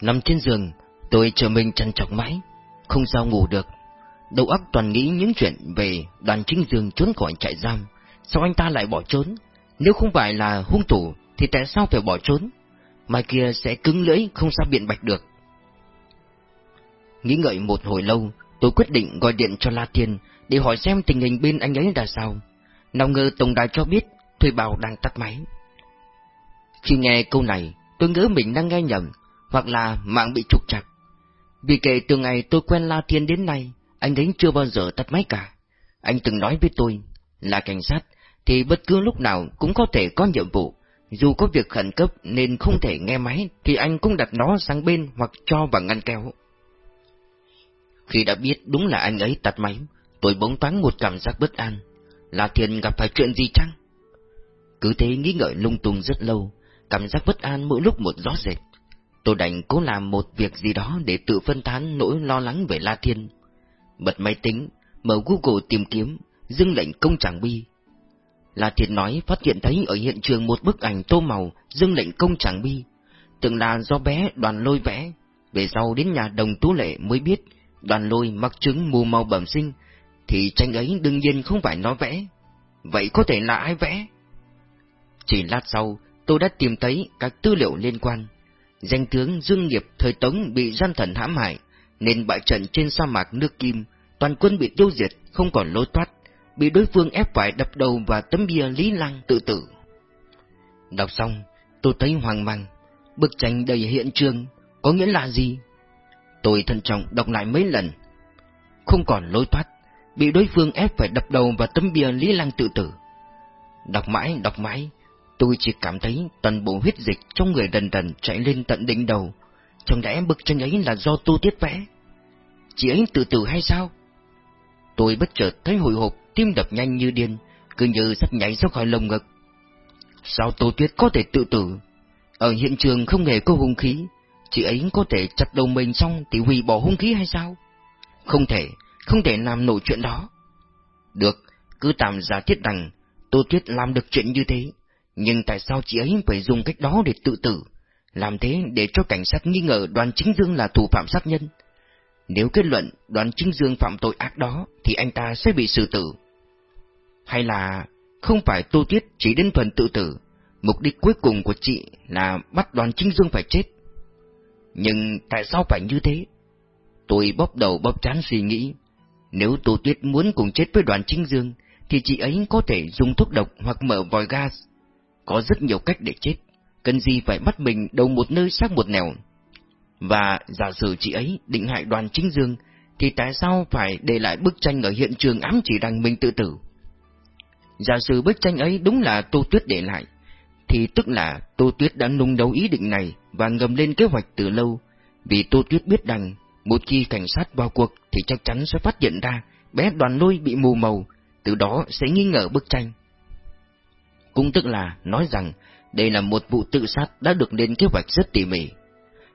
Nằm trên giường, tôi chờ mình chăn chọc mãi, không sao ngủ được. Đầu óc toàn nghĩ những chuyện về đoàn chính dương trốn khỏi trại giam. Sao anh ta lại bỏ trốn? Nếu không phải là hung thủ, thì tại sao phải bỏ trốn? Mai kia sẽ cứng lưỡi, không sao biện bạch được. Nghĩ ngợi một hồi lâu, tôi quyết định gọi điện cho La Thiên để hỏi xem tình hình bên anh ấy là sao. Nào ngờ tổng đài cho biết Thuê Bảo đang tắt máy. Khi nghe câu này, tôi ngỡ mình đang nghe nhầm, hoặc là mạng bị trục chặt. Vì kể từ ngày tôi quen La Thiên đến nay, anh ấy chưa bao giờ tắt máy cả. Anh từng nói với tôi, là cảnh sát, thì bất cứ lúc nào cũng có thể có nhiệm vụ. Dù có việc khẩn cấp nên không thể nghe máy, thì anh cũng đặt nó sang bên hoặc cho vào ngăn kéo. Khi đã biết đúng là anh ấy tắt máy, tôi bỗng toán một cảm giác bất an. Là Thiên gặp phải chuyện gì chăng? Cứ thế nghĩ ngợi lung tung rất lâu, cảm giác bất an mỗi lúc một rõ rệt. Tôi đành cố làm một việc gì đó để tự phân tán nỗi lo lắng về La Thiên. Bật máy tính, mở Google tìm kiếm, dưng lệnh công tràng bi. La Thiên nói phát hiện thấy ở hiện trường một bức ảnh tô màu dưng lệnh công tràng bi. Tưởng là do bé đoàn lôi vẽ, về sau đến nhà đồng tú lệ mới biết đoàn lôi mắc chứng mù màu bẩm sinh, thì tranh ấy đương nhiên không phải nó vẽ. Vậy có thể là ai vẽ? Chỉ lát sau, tôi đã tìm thấy các tư liệu liên quan. Danh tướng Dương Nghiệp thời Tống bị gian thần hãm hại, nên bại trận trên sa mạc nước Kim, toàn quân bị tiêu diệt, không còn lối thoát, bị đối phương ép phải đập đầu và tấm bia Lý Lăng tự tử. Đọc xong, tôi thấy hoang mang, bức tranh đầy hiện trường, có nghĩa là gì? Tôi thận trọng đọc lại mấy lần. Không còn lối thoát, bị đối phương ép phải đập đầu và tấm bia Lý Lăng tự tử. Đọc mãi, đọc mãi, tôi chỉ cảm thấy toàn bộ huyết dịch trong người đần đần chạy lên tận đỉnh đầu. Chẳng lẽ bức tranh ấy là do tu tiết vẽ? Chị ấy tự tử hay sao? Tôi bất chợt thấy hồi hộp, tim đập nhanh như điên, cứ như sắp nhảy ra khỏi lồng ngực. Sao Tô Tuyết có thể tự tử? Ở hiện trường không hề có hung khí, chị ấy có thể chặt đầu mình xong thì hủy bỏ hung khí hay sao? Không thể, không thể làm nổi chuyện đó. Được, cứ tạm giả thiết rằng Tô Tuyết làm được chuyện như thế, nhưng tại sao chị ấy phải dùng cách đó để tự tử? Làm thế để cho cảnh sát nghi ngờ đoàn chính dương là thủ phạm sát nhân. Nếu kết luận đoàn chính dương phạm tội ác đó, thì anh ta sẽ bị xử tử. Hay là không phải Tô Tuyết chỉ đến phần tự tử, mục đích cuối cùng của chị là bắt đoàn chính dương phải chết. Nhưng tại sao phải như thế? Tôi bóp đầu bóp chán suy nghĩ. Nếu Tô Tuyết muốn cùng chết với đoàn chính dương, thì chị ấy có thể dùng thuốc độc hoặc mở vòi gas. Có rất nhiều cách để chết, cần gì phải bắt mình đầu một nơi xác một nẻo. Và giả sử chị ấy định hại đoàn chính dương, thì tại sao phải để lại bức tranh ở hiện trường ám chỉ rằng mình tự tử? Giả sử bức tranh ấy đúng là Tô Tuyết để lại, thì tức là Tô Tuyết đã nung đấu ý định này và ngầm lên kế hoạch từ lâu, vì Tô Tuyết biết rằng một khi cảnh sát vào cuộc thì chắc chắn sẽ phát hiện ra bé đoàn lôi bị mù màu, từ đó sẽ nghi ngờ bức tranh. Cũng tức là nói rằng đây là một vụ tự sát đã được lên kế hoạch rất tỉ mỉ.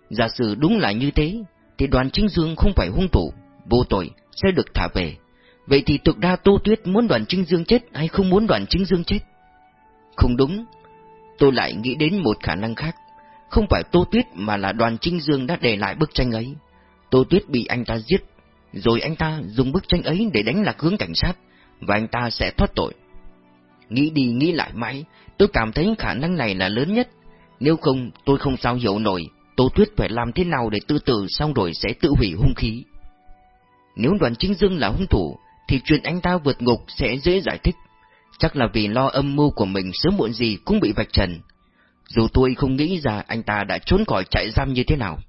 Giả sử đúng là như thế, thì đoàn chính dương không phải hung thủ, vô tội, sẽ được thả về. Vậy thì thực ra Tô Tuyết muốn đoàn chính dương chết hay không muốn đoàn chính dương chết? Không đúng, tôi lại nghĩ đến một khả năng khác. Không phải Tô Tuyết mà là đoàn chính dương đã để lại bức tranh ấy. Tô Tuyết bị anh ta giết, rồi anh ta dùng bức tranh ấy để đánh lạc hướng cảnh sát, và anh ta sẽ thoát tội. Nghĩ đi nghĩ lại mãi, tôi cảm thấy khả năng này là lớn nhất. Nếu không, tôi không sao hiểu nổi, Tô Tuyết phải làm thế nào để tự tử xong rồi sẽ tự hủy hung khí. Nếu đoàn chính dương là hung thủ, thì chuyện anh ta vượt ngục sẽ dễ giải thích. Chắc là vì lo âm mưu của mình sớm muộn gì cũng bị vạch trần. Dù tôi không nghĩ ra anh ta đã trốn khỏi trại giam như thế nào.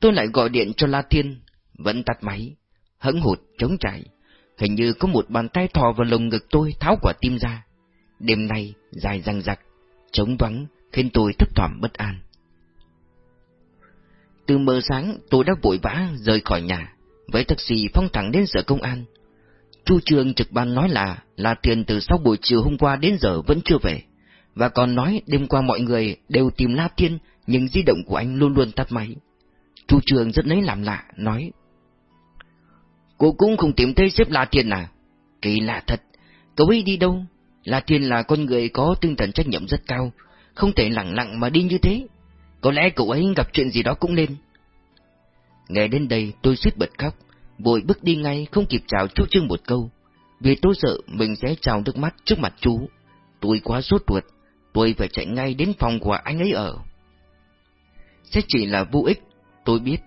Tôi lại gọi điện cho La Thiên, vẫn tắt máy, hững hụt, chống chạy, Hình như có một bàn tay thò vào lồng ngực tôi tháo quả tim ra. Đêm nay dài răng rặc, trống vắng, khiến tôi thấp thỏm bất an. Từ mờ sáng tôi đã vội vã rời khỏi nhà, với taxi phong thẳng đến sở công an. Chu trường trực ban nói là là tiền từ sau buổi chiều hôm qua đến giờ vẫn chưa về, và còn nói đêm qua mọi người đều tìm La Thiên nhưng di động của anh luôn luôn tắt máy. Chu trường rất lấy làm lạ, nói Cô cũng không tìm thấy xếp La Thiên à? Kỳ lạ thật, cậu ấy đi đâu? La Thiên là con người có tinh thần trách nhiệm rất cao, không thể lặng lặng mà đi như thế. có lẽ cậu ấy gặp chuyện gì đó cũng nên. Nghe đến đây tôi suýt bật khóc, vội bước đi ngay không kịp chào chú Trương một câu, vì tôi sợ mình sẽ trào nước mắt trước mặt chú. Tôi quá sốt ruột, tôi phải chạy ngay đến phòng của anh ấy ở. Sẽ chỉ là vô ích, tôi biết,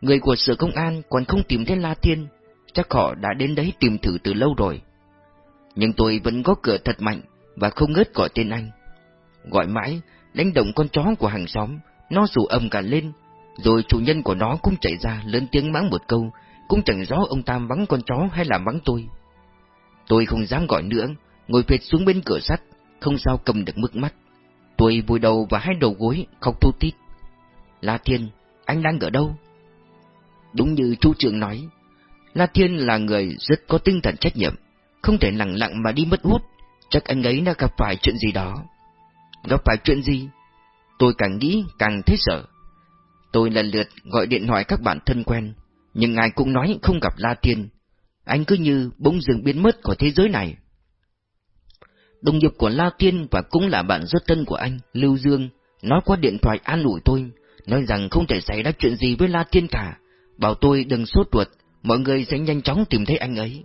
người của sở công an còn không tìm thấy La Thiên, chắc họ đã đến đấy tìm thử từ lâu rồi. Nhưng tôi vẫn có cửa thật mạnh và không ngớt gọi tên anh. Gọi mãi, đánh động con chó của hàng xóm, nó rủ âm cả lên, rồi chủ nhân của nó cũng chạy ra lớn tiếng mắng một câu, cũng chẳng rõ ông ta mắng con chó hay là mắng tôi. Tôi không dám gọi nữa, ngồi phệt xuống bên cửa sắt, không sao cầm được mức mắt. Tôi vùi đầu và hai đầu gối, khóc thu tít. La Thiên, anh đang ở đâu? Đúng như chú trưởng nói, La Thiên là người rất có tinh thần trách nhiệm, không thể lặng lặng mà đi mất hút, chắc anh ấy đã gặp phải chuyện gì đó. Gặp phải chuyện gì? Tôi càng nghĩ càng thấy sợ. Tôi lần lượt gọi điện hỏi các bạn thân quen, nhưng ai cũng nói không gặp La Thiên. Anh cứ như bỗng dừng biến mất khỏi thế giới này. Đồng nghiệp của La Thiên và cũng là bạn rất thân của anh, Lưu Dương, nói qua điện thoại an ủi tôi, nói rằng không thể xảy ra chuyện gì với La Thiên cả, bảo tôi đừng sốt ruột, mọi người sẽ nhanh chóng tìm thấy anh ấy.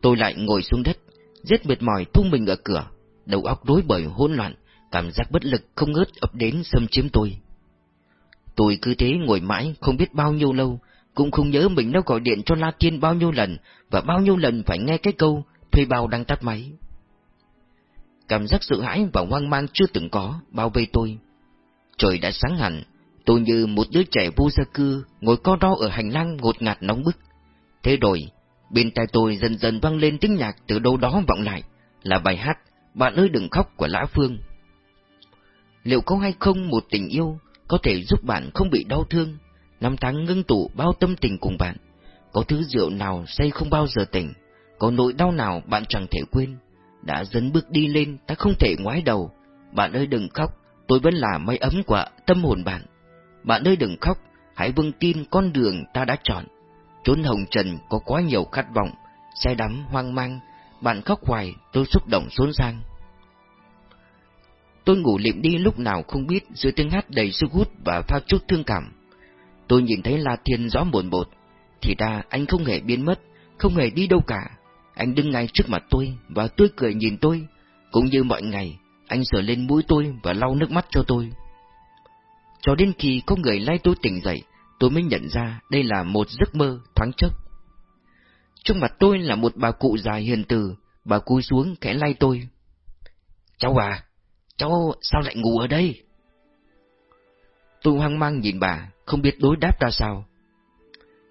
Tôi lại ngồi xuống đất, rất mệt mỏi thu mình ở cửa, đầu óc rối bời hỗn loạn, cảm giác bất lực không ngớt ập đến xâm chiếm tôi. Tôi cứ thế ngồi mãi không biết bao nhiêu lâu, cũng không nhớ mình đã gọi điện cho La Thiên bao nhiêu lần và bao nhiêu lần phải nghe cái câu thuê bao đang tắt máy. Cảm giác sợ hãi và hoang mang chưa từng có bao vây tôi. Trời đã sáng hẳn, tôi như một đứa trẻ vô gia cư ngồi co ro ở hành lang ngột ngạt nóng bức. Thế rồi, bên tai tôi dần dần vang lên tiếng nhạc từ đâu đó vọng lại, là bài hát Bạn ơi đừng khóc của Lã Phương. Liệu có hay không một tình yêu có thể giúp bạn không bị đau thương, năm tháng ngưng tụ bao tâm tình cùng bạn? Có thứ rượu nào say không bao giờ tỉnh, có nỗi đau nào bạn chẳng thể quên? Đã dấn bước đi lên, ta không thể ngoái đầu. Bạn ơi đừng khóc, tôi vẫn là mây ấm của tâm hồn bạn. Bạn ơi đừng khóc, hãy vững tin con đường ta đã chọn chốn hồng trần có quá nhiều khát vọng, say đắm hoang mang, bạn khóc hoài, tôi xúc động xốn sang. Tôi ngủ liệm đi lúc nào không biết giữa tiếng hát đầy sức hút và pha chút thương cảm. Tôi nhìn thấy La Thiên rõ buồn bột, thì ra anh không hề biến mất, không hề đi đâu cả. Anh đứng ngay trước mặt tôi và tươi cười nhìn tôi, cũng như mọi ngày, anh sờ lên mũi tôi và lau nước mắt cho tôi. Cho đến khi có người lay tôi tỉnh dậy, tôi mới nhận ra đây là một giấc mơ thoáng chốc. Trước mặt tôi là một bà cụ già hiền từ, bà cúi xuống khẽ lay tôi. Cháu à, cháu sao lại ngủ ở đây? Tôi hoang mang nhìn bà, không biết đối đáp ra sao.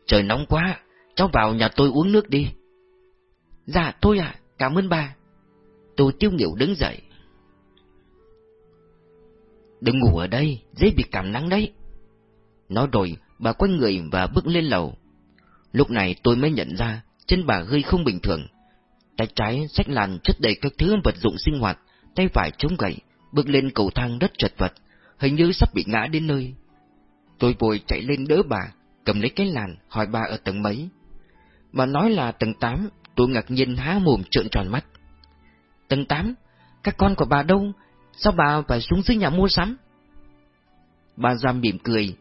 Trời nóng quá, cháu vào nhà tôi uống nước đi. Dạ, tôi ạ, cảm ơn bà. Tôi tiêu nghỉu đứng dậy. Đừng ngủ ở đây, dễ bị cảm nắng đấy. Nói rồi, bà quay người và bước lên lầu. Lúc này tôi mới nhận ra, chân bà hơi không bình thường. Tay trái sách làn chất đầy các thứ vật dụng sinh hoạt, tay phải chống gậy, bước lên cầu thang đất chật vật, hình như sắp bị ngã đến nơi. Tôi vội chạy lên đỡ bà, cầm lấy cái làn, hỏi bà ở tầng mấy. Bà nói là tầng 8, tôi ngạc nhiên há mồm trợn tròn mắt. Tầng 8? Các con của bà đâu? Sao bà phải xuống dưới nhà mua sắm? Bà giam mỉm cười,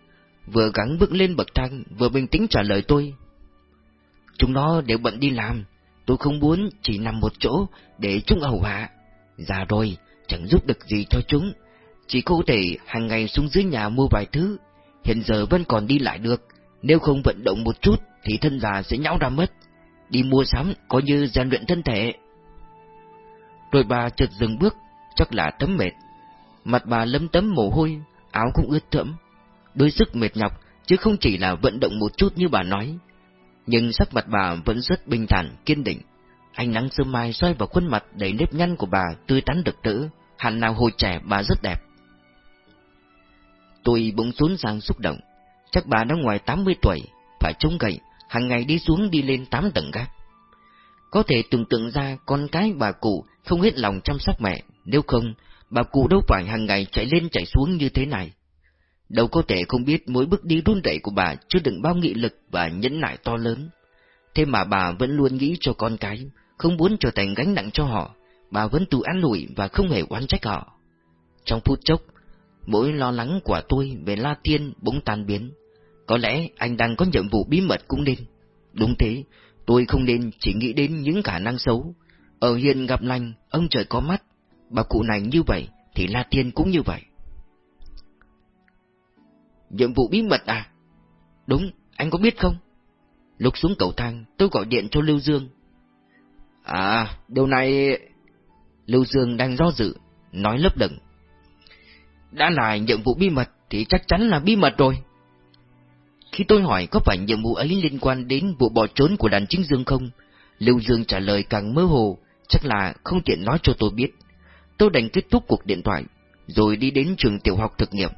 vừa gắng bước lên bậc thang, vừa bình tĩnh trả lời tôi. Chúng nó đều bận đi làm, tôi không muốn chỉ nằm một chỗ để chúng ẩu hạ. Già rồi, chẳng giúp được gì cho chúng, chỉ có thể hàng ngày xuống dưới nhà mua vài thứ, hiện giờ vẫn còn đi lại được, nếu không vận động một chút thì thân già sẽ nhão ra mất. Đi mua sắm coi như rèn luyện thân thể. Rồi bà chợt dừng bước, chắc là tấm mệt. Mặt bà lấm tấm mồ hôi, áo cũng ướt thẫm. Đôi sức mệt nhọc, chứ không chỉ là vận động một chút như bà nói. Nhưng sắc mặt bà vẫn rất bình thản, kiên định. Ánh nắng sớm mai soi vào khuôn mặt đầy nếp nhăn của bà tươi tắn được tỡ, hẳn nào hồi trẻ bà rất đẹp. Tôi bỗng xuống sang xúc động, chắc bà đã ngoài 80 tuổi, phải trông gậy, hàng ngày đi xuống đi lên 8 tầng gác. Có thể tưởng tượng ra con cái bà cụ không hết lòng chăm sóc mẹ, nếu không, bà cụ đâu phải hàng ngày chạy lên chạy xuống như thế này. Đâu có thể không biết mỗi bước đi run rẩy của bà chứa đựng bao nghị lực và nhẫn nại to lớn. Thế mà bà vẫn luôn nghĩ cho con cái, không muốn trở thành gánh nặng cho họ, bà vẫn tự an ủi và không hề oán trách họ. Trong phút chốc, mỗi lo lắng của tôi về La Tiên bỗng tan biến. Có lẽ anh đang có nhiệm vụ bí mật cũng nên. Đúng thế, tôi không nên chỉ nghĩ đến những khả năng xấu. Ở hiền gặp lành, ông trời có mắt. Bà cụ này như vậy, thì La Tiên cũng như vậy. Nhiệm vụ bí mật à? Đúng, anh có biết không? Lúc xuống cầu thang, tôi gọi điện cho Lưu Dương. À, điều này... Lưu Dương đang do dự, nói lấp lửng. Đã là nhiệm vụ bí mật thì chắc chắn là bí mật rồi. Khi tôi hỏi có phải nhiệm vụ ấy liên quan đến vụ bỏ trốn của đàn chính Dương không, Lưu Dương trả lời càng mơ hồ, chắc là không tiện nói cho tôi biết. Tôi đành kết thúc cuộc điện thoại, rồi đi đến trường tiểu học thực nghiệm.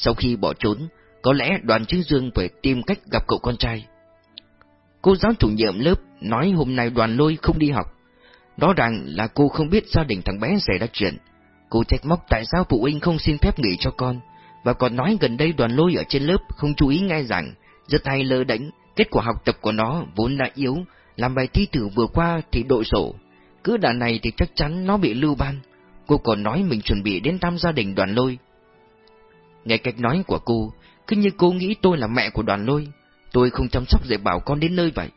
Sau khi bỏ trốn, có lẽ đoàn chính Dương phải tìm cách gặp cậu con trai. Cô giáo chủ nhiệm lớp nói hôm nay đoàn lôi không đi học. Rõ ràng là cô không biết gia đình thằng bé xảy ra chuyện. Cô trách móc tại sao phụ huynh không xin phép nghỉ cho con, và còn nói gần đây đoàn lôi ở trên lớp không chú ý nghe rằng, rất hay lơ đánh, kết quả học tập của nó vốn đã yếu, làm bài thi thử vừa qua thì đội sổ. Cứ đàn này thì chắc chắn nó bị lưu ban. Cô còn nói mình chuẩn bị đến thăm gia đình đoàn lôi. Nghe cách nói của cô, cứ như cô nghĩ tôi là mẹ của đoàn lôi, tôi không chăm sóc dạy bảo con đến nơi vậy.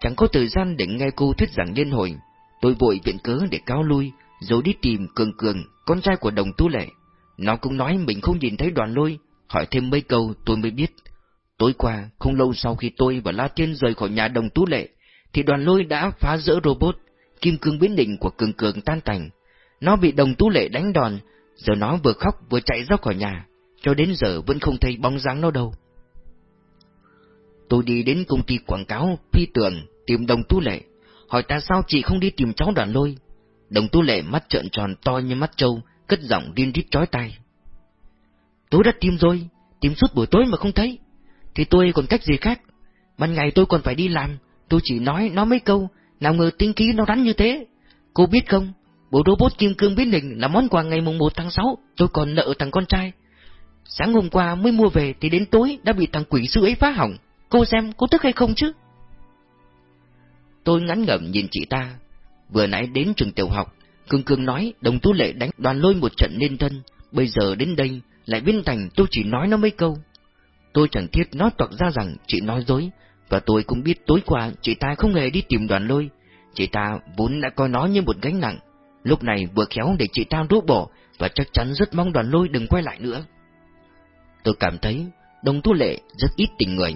Chẳng có thời gian để nghe cô thuyết giảng liên hồi, tôi vội viện cớ để cáo lui, rồi đi tìm Cường Cường, con trai của đồng tú lệ. Nó cũng nói mình không nhìn thấy đoàn lôi, hỏi thêm mấy câu tôi mới biết. Tối qua, không lâu sau khi tôi và La Tiên rời khỏi nhà đồng tú lệ, thì đoàn lôi đã phá rỡ robot, kim cương biến định của Cường Cường tan tành. Nó bị đồng tú lệ đánh đòn, giờ nó vừa khóc vừa chạy ra khỏi nhà, cho đến giờ vẫn không thấy bóng dáng nó đâu. Tôi đi đến công ty quảng cáo Phi Tường tìm đồng tu lệ, hỏi ta sao chị không đi tìm cháu đoàn lôi. Đồng tu lệ mắt trợn tròn to như mắt trâu, cất giọng điên rít chói tai. Tôi đã tìm rồi, tìm suốt buổi tối mà không thấy. Thì tôi còn cách gì khác? Ban ngày tôi còn phải đi làm, tôi chỉ nói nó mấy câu, nào ngờ tính ký nó rắn như thế. Cô biết không, bộ robot kim cương biến hình là món quà ngày mùng 1 tháng 6, tôi còn nợ thằng con trai. Sáng hôm qua mới mua về thì đến tối đã bị thằng quỷ sư ấy phá hỏng. Cô xem có tức hay không chứ? Tôi ngắn ngẩm nhìn chị ta. Vừa nãy đến trường tiểu học, Cương Cương nói đồng tú lệ đánh đoàn lôi một trận nên thân. Bây giờ đến đây, lại biến thành tôi chỉ nói nó mấy câu. Tôi chẳng thiết nói toạc ra rằng chị nói dối, và tôi cũng biết tối qua chị ta không hề đi tìm đoàn lôi. Chị ta vốn đã coi nó như một gánh nặng, lúc này vừa khéo để chị ta rút bỏ, và chắc chắn rất mong đoàn lôi đừng quay lại nữa. Tôi cảm thấy đồng thu lệ rất ít tình người.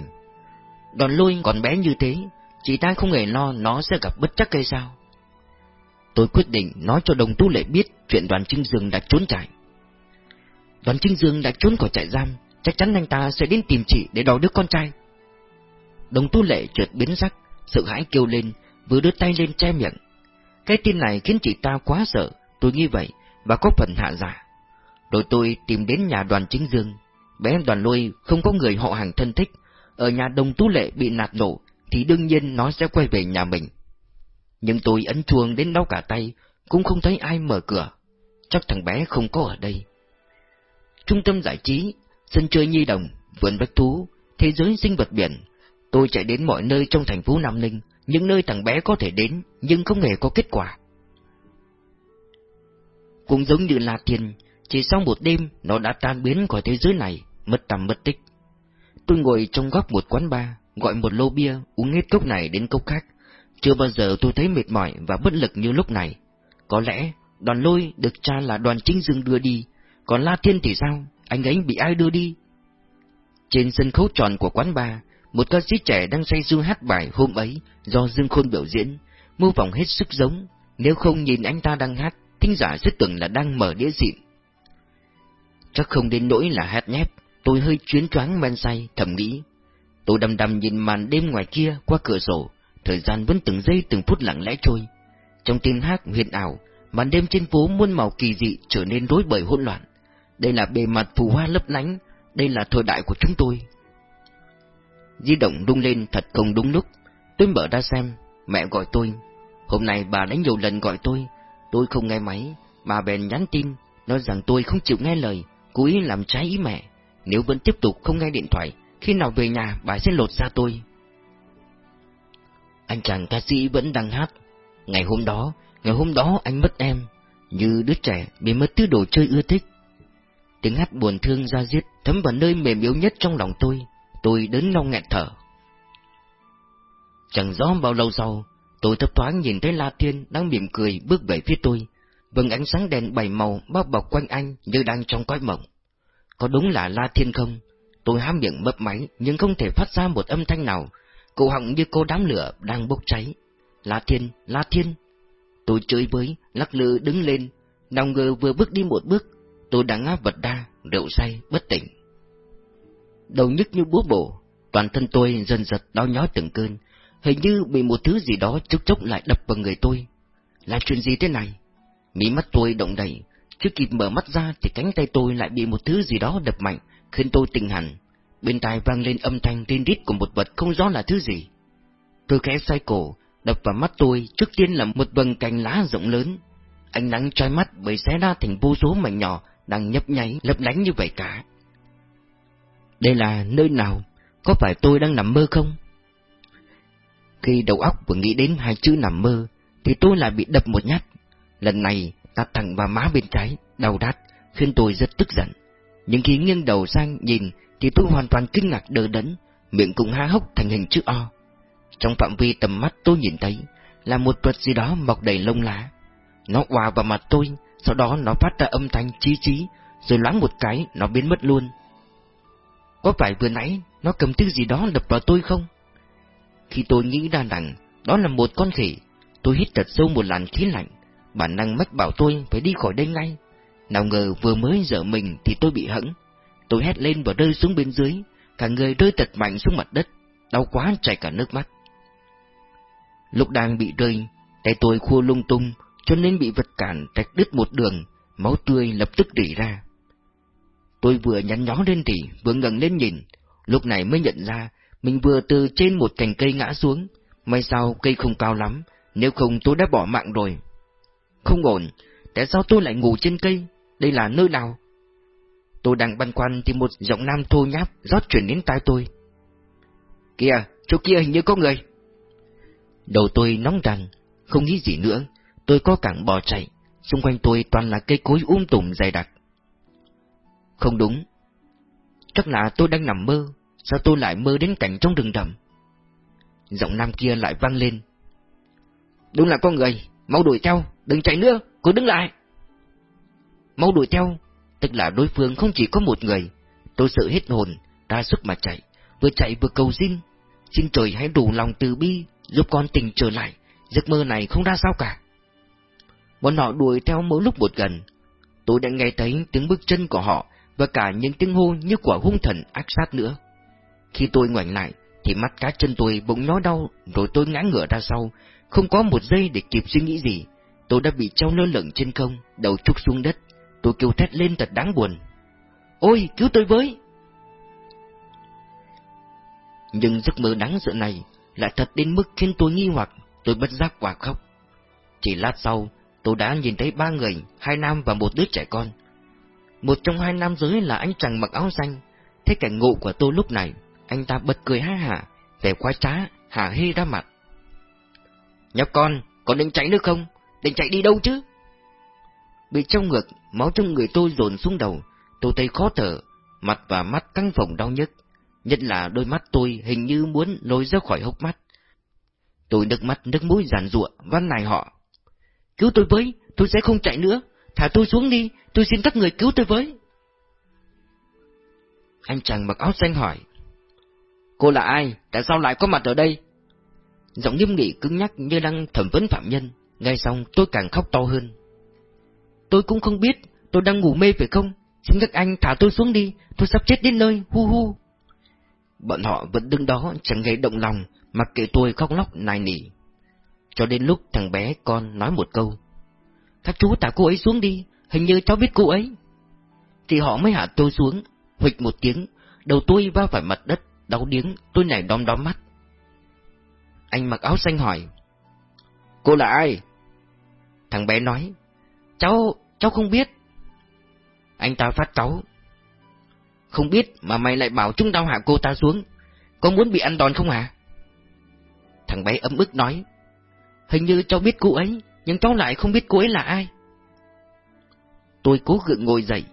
Đoàn lôi còn bé như thế, chị ta không hề lo nó sẽ gặp bất chắc hay sao. Tôi quyết định nói cho đồng tu lệ biết chuyện đoàn Trinh Dương đã trốn chạy. Đoàn Trinh Dương đã trốn khỏi trại giam, chắc chắn anh ta sẽ đến tìm chị để đòi đứa con trai. Đồng tu lệ trượt biến sắc, sợ hãi kêu lên, vừa đưa tay lên che miệng. Cái tin này khiến chị ta quá sợ, tôi nghĩ vậy, và có phần hạ giả. Rồi tôi tìm đến nhà đoàn Chính Dương. Bé đoàn lôi không có người họ hàng thân thích, ở nhà đồng tú lệ bị nạt nổ, thì đương nhiên nó sẽ quay về nhà mình. Nhưng tôi ấn chuông đến đau cả tay, cũng không thấy ai mở cửa. Chắc thằng bé không có ở đây. Trung tâm giải trí, sân chơi nhi đồng, vườn bách thú, thế giới sinh vật biển. Tôi chạy đến mọi nơi trong thành phố Nam Ninh, những nơi thằng bé có thể đến, nhưng không hề có kết quả. Cũng giống như La Thiên, chỉ sau một đêm nó đã tan biến khỏi thế giới này, mất tầm mất tích. Tôi ngồi trong góc một quán bar, gọi một lô bia, uống hết cốc này đến cốc khác. Chưa bao giờ tôi thấy mệt mỏi và bất lực như lúc này. Có lẽ đoàn lôi được cha là đoàn chính dương đưa đi, còn La Thiên thì sao? Anh ấy bị ai đưa đi? Trên sân khấu tròn của quán bar, một ca sĩ trẻ đang say sưa hát bài hôm ấy do Dương Khôn biểu diễn, mô phỏng hết sức giống. Nếu không nhìn anh ta đang hát, thính giả sẽ tưởng là đang mở đĩa xịn. Chắc không đến nỗi là hát nhép, tôi hơi chuyến choáng men say, thầm nghĩ. Tôi đầm đầm nhìn màn đêm ngoài kia qua cửa sổ, thời gian vẫn từng giây từng phút lặng lẽ trôi. Trong tim hát huyền ảo, màn đêm trên phố muôn màu kỳ dị trở nên rối bời hỗn loạn. Đây là bề mặt phù hoa lấp lánh, đây là thời đại của chúng tôi. Di động rung lên thật không đúng lúc, tôi mở ra xem, mẹ gọi tôi. Hôm nay bà đã nhiều lần gọi tôi, tôi không nghe máy, bà bèn nhắn tin, nói rằng tôi không chịu nghe lời, cố ý làm trái ý mẹ. Nếu vẫn tiếp tục không nghe điện thoại, khi nào về nhà bà sẽ lột ra tôi. Anh chàng ca sĩ vẫn đang hát. Ngày hôm đó, ngày hôm đó anh mất em, như đứa trẻ bị mất thứ đồ chơi ưa thích. Tiếng hát buồn thương ra diết thấm vào nơi mềm yếu nhất trong lòng tôi. Tôi đến lâu nghẹt thở. Chẳng rõ bao lâu sau, tôi thấp thoáng nhìn thấy La Thiên đang mỉm cười bước về phía tôi. Vầng ánh sáng đèn bảy màu bao bọc quanh anh như đang trong cõi mộng. Có đúng là La Thiên không? Tôi há miệng mấp máy nhưng không thể phát ra một âm thanh nào. Cổ họng như cô đám lửa đang bốc cháy. La Thiên, La Thiên. Tôi chửi với, lắc lư đứng lên. Nào ngờ vừa bước đi một bước, tôi đã ngã vật đa, rượu say, bất tỉnh. Đầu nhức như búa bổ, toàn thân tôi dần giật đau nhói từng cơn, hình như bị một thứ gì đó chốc chốc lại đập vào người tôi. Là chuyện gì thế này? Mí mắt tôi động đậy, chưa kịp mở mắt ra thì cánh tay tôi lại bị một thứ gì đó đập mạnh, khiến tôi tỉnh hẳn. Bên tai vang lên âm thanh tin rít của một vật không rõ là thứ gì. Tôi khẽ xoay cổ, đập vào mắt tôi trước tiên là một vầng cành lá rộng lớn. Ánh nắng trói mắt bởi xé ra thành vô số mảnh nhỏ đang nhấp nháy lấp lánh như vậy cả. Đây là nơi nào? Có phải tôi đang nằm mơ không? Khi đầu óc vừa nghĩ đến hai chữ nằm mơ, thì tôi lại bị đập một nhát. Lần này, ta thẳng vào má bên trái, đau đát, khiến tôi rất tức giận. Nhưng khi nghiêng đầu sang nhìn, thì tôi hoàn toàn kinh ngạc đờ đẫn, miệng cũng há hốc thành hình chữ O. Trong phạm vi tầm mắt tôi nhìn thấy, là một vật gì đó mọc đầy lông lá. Nó hòa vào mặt tôi, sau đó nó phát ra âm thanh chí chí, rồi loáng một cái, nó biến mất luôn. Có phải vừa nãy nó cầm thứ gì đó đập vào tôi không? Khi tôi nghĩ ra rằng đó là một con khỉ, tôi hít thật sâu một làn khí lạnh, bản năng mách bảo tôi phải đi khỏi đây ngay. Nào ngờ vừa mới dở mình thì tôi bị hẫng. Tôi hét lên và rơi xuống bên dưới, cả người rơi tật mạnh xuống mặt đất, đau quá chảy cả nước mắt. Lúc đang bị rơi, tay tôi khua lung tung, cho nên bị vật cản trạch đứt một đường, máu tươi lập tức rỉ ra. Tôi vừa nhắn nhó lên thì vừa ngẩng lên nhìn, lúc này mới nhận ra mình vừa từ trên một cành cây ngã xuống, may sao cây không cao lắm, nếu không tôi đã bỏ mạng rồi. Không ổn, tại sao tôi lại ngủ trên cây? Đây là nơi nào? Tôi đang băn khoăn thì một giọng nam thô nháp rót chuyển đến tai tôi. Kìa, chỗ kia hình như có người. Đầu tôi nóng rằng, không nghĩ gì nữa, tôi có cẳng bỏ chạy, xung quanh tôi toàn là cây cối um tùm dày đặc. Không đúng, chắc là tôi đang nằm mơ, sao tôi lại mơ đến cảnh trong rừng rậm? Giọng nam kia lại vang lên. Đúng là con người, mau đuổi theo, đừng chạy nữa, cứ đứng lại. Mau đuổi theo, tức là đối phương không chỉ có một người, tôi sợ hết hồn, ra sức mà chạy, vừa chạy vừa cầu xin, xin trời hãy đủ lòng từ bi, giúp con tình trở lại, giấc mơ này không ra sao cả. Bọn họ đuổi theo mỗi lúc một gần, tôi đã nghe thấy tiếng bước chân của họ và cả những tiếng hô như của hung thần ác sát nữa. Khi tôi ngoảnh lại, thì mắt cá chân tôi bỗng nhói đau, rồi tôi ngã ngửa ra sau, không có một giây để kịp suy nghĩ gì. Tôi đã bị treo lơ lửng trên không, đầu trúc xuống đất. Tôi kêu thét lên thật đáng buồn. Ôi, cứu tôi với! Nhưng giấc mơ đáng sợ này lại thật đến mức khiến tôi nghi hoặc, tôi bất giác quả khóc. Chỉ lát sau, tôi đã nhìn thấy ba người, hai nam và một đứa trẻ con. Một trong hai nam giới là anh chàng mặc áo xanh. Thấy cảnh ngộ của tôi lúc này, anh ta bật cười ha hả, vẻ quá trá, hả hê ra mặt. Nhóc con, còn định chạy nữa không? Định chạy đi đâu chứ? Bị trong ngực, máu trong người tôi dồn xuống đầu, tôi thấy khó thở, mặt và mắt căng phồng đau nhức, nhất là đôi mắt tôi hình như muốn lôi ra khỏi hốc mắt. Tôi nước mắt nước mũi giàn ruộng, văn này họ. Cứu tôi với, tôi sẽ không chạy nữa, thả tôi xuống đi, tôi xin các người cứu tôi với. Anh chàng mặc áo xanh hỏi. Cô là ai? Tại sao lại có mặt ở đây? Giọng nghiêm nghị cứng nhắc như đang thẩm vấn phạm nhân. Ngay xong tôi càng khóc to hơn. Tôi cũng không biết, tôi đang ngủ mê phải không? Xin các anh thả tôi xuống đi, tôi sắp chết đến nơi, hu hu. Bọn họ vẫn đứng đó chẳng hề động lòng, mặc kệ tôi khóc lóc nài nỉ. Cho đến lúc thằng bé con nói một câu. Các chú thả cô ấy xuống đi, hình như cháu biết cô ấy. Thì họ mới hạ tôi xuống, huỵch một tiếng, đầu tôi va phải mặt đất, đau điếng, tôi nhảy đom đóm mắt. Anh mặc áo xanh hỏi. Cô là ai? Thằng bé nói. Cháu, cháu không biết. Anh ta phát cáu. Không biết mà mày lại bảo chúng tao hạ cô ta xuống. Có muốn bị ăn đòn không hả? Thằng bé ấm ức nói. Hình như cháu biết cô ấy, nhưng cháu lại không biết cô ấy là ai. Tôi cố gượng ngồi dậy,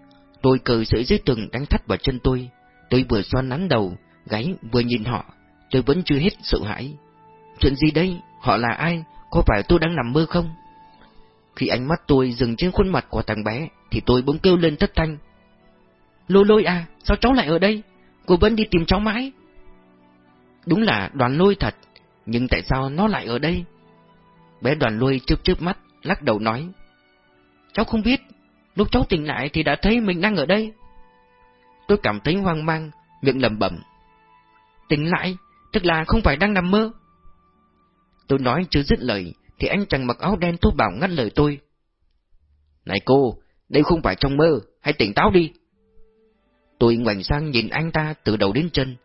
Tôi cởi sợi dây tường đang thắt vào chân tôi. Tôi vừa xoan nắn đầu, gáy vừa nhìn họ. Tôi vẫn chưa hết sợ hãi. Chuyện gì đây? Họ là ai? Có phải tôi đang nằm mơ không? Khi ánh mắt tôi dừng trên khuôn mặt của thằng bé, thì tôi bỗng kêu lên thất thanh. Lôi lôi à, sao cháu lại ở đây? Cô vẫn đi tìm cháu mãi. Đúng là đoàn lôi thật, nhưng tại sao nó lại ở đây? Bé đoàn lui chớp chớp mắt, lắc đầu nói. Cháu không biết, lúc cháu tỉnh lại thì đã thấy mình đang ở đây. Tôi cảm thấy hoang mang, miệng lầm bẩm. Tỉnh lại, tức là không phải đang nằm mơ. Tôi nói chưa dứt lời, thì anh chàng mặc áo đen thô bảo ngắt lời tôi. Này cô, đây không phải trong mơ, hãy tỉnh táo đi. Tôi ngoảnh sang nhìn anh ta từ đầu đến chân.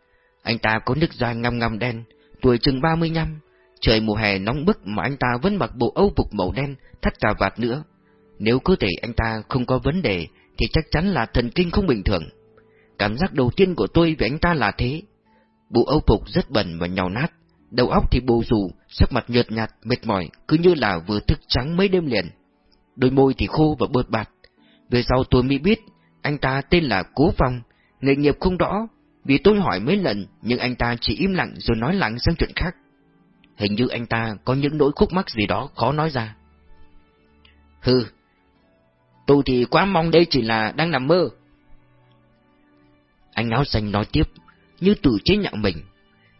Anh ta có nước da ngăm ngăm đen, tuổi chừng ba mươi nhăm. Trời mùa hè nóng bức mà anh ta vẫn mặc bộ âu phục màu đen, thắt cà vạt nữa. Nếu cơ thể anh ta không có vấn đề, thì chắc chắn là thần kinh không bình thường. Cảm giác đầu tiên của tôi về anh ta là thế. Bộ âu phục rất bẩn và nhàu nát, đầu óc thì bù rù, sắc mặt nhợt nhạt, mệt mỏi, cứ như là vừa thức trắng mấy đêm liền. Đôi môi thì khô và bợt bạt. Về sau tôi mới biết, anh ta tên là Cố Phong, nghề nghiệp không rõ, vì tôi hỏi mấy lần, nhưng anh ta chỉ im lặng rồi nói lặng sang chuyện khác. Hình như anh ta có những nỗi khúc mắc gì đó khó nói ra. Hừ, tôi thì quá mong đây chỉ là đang nằm mơ. Anh áo xanh nói tiếp, như tự chế nhạo mình.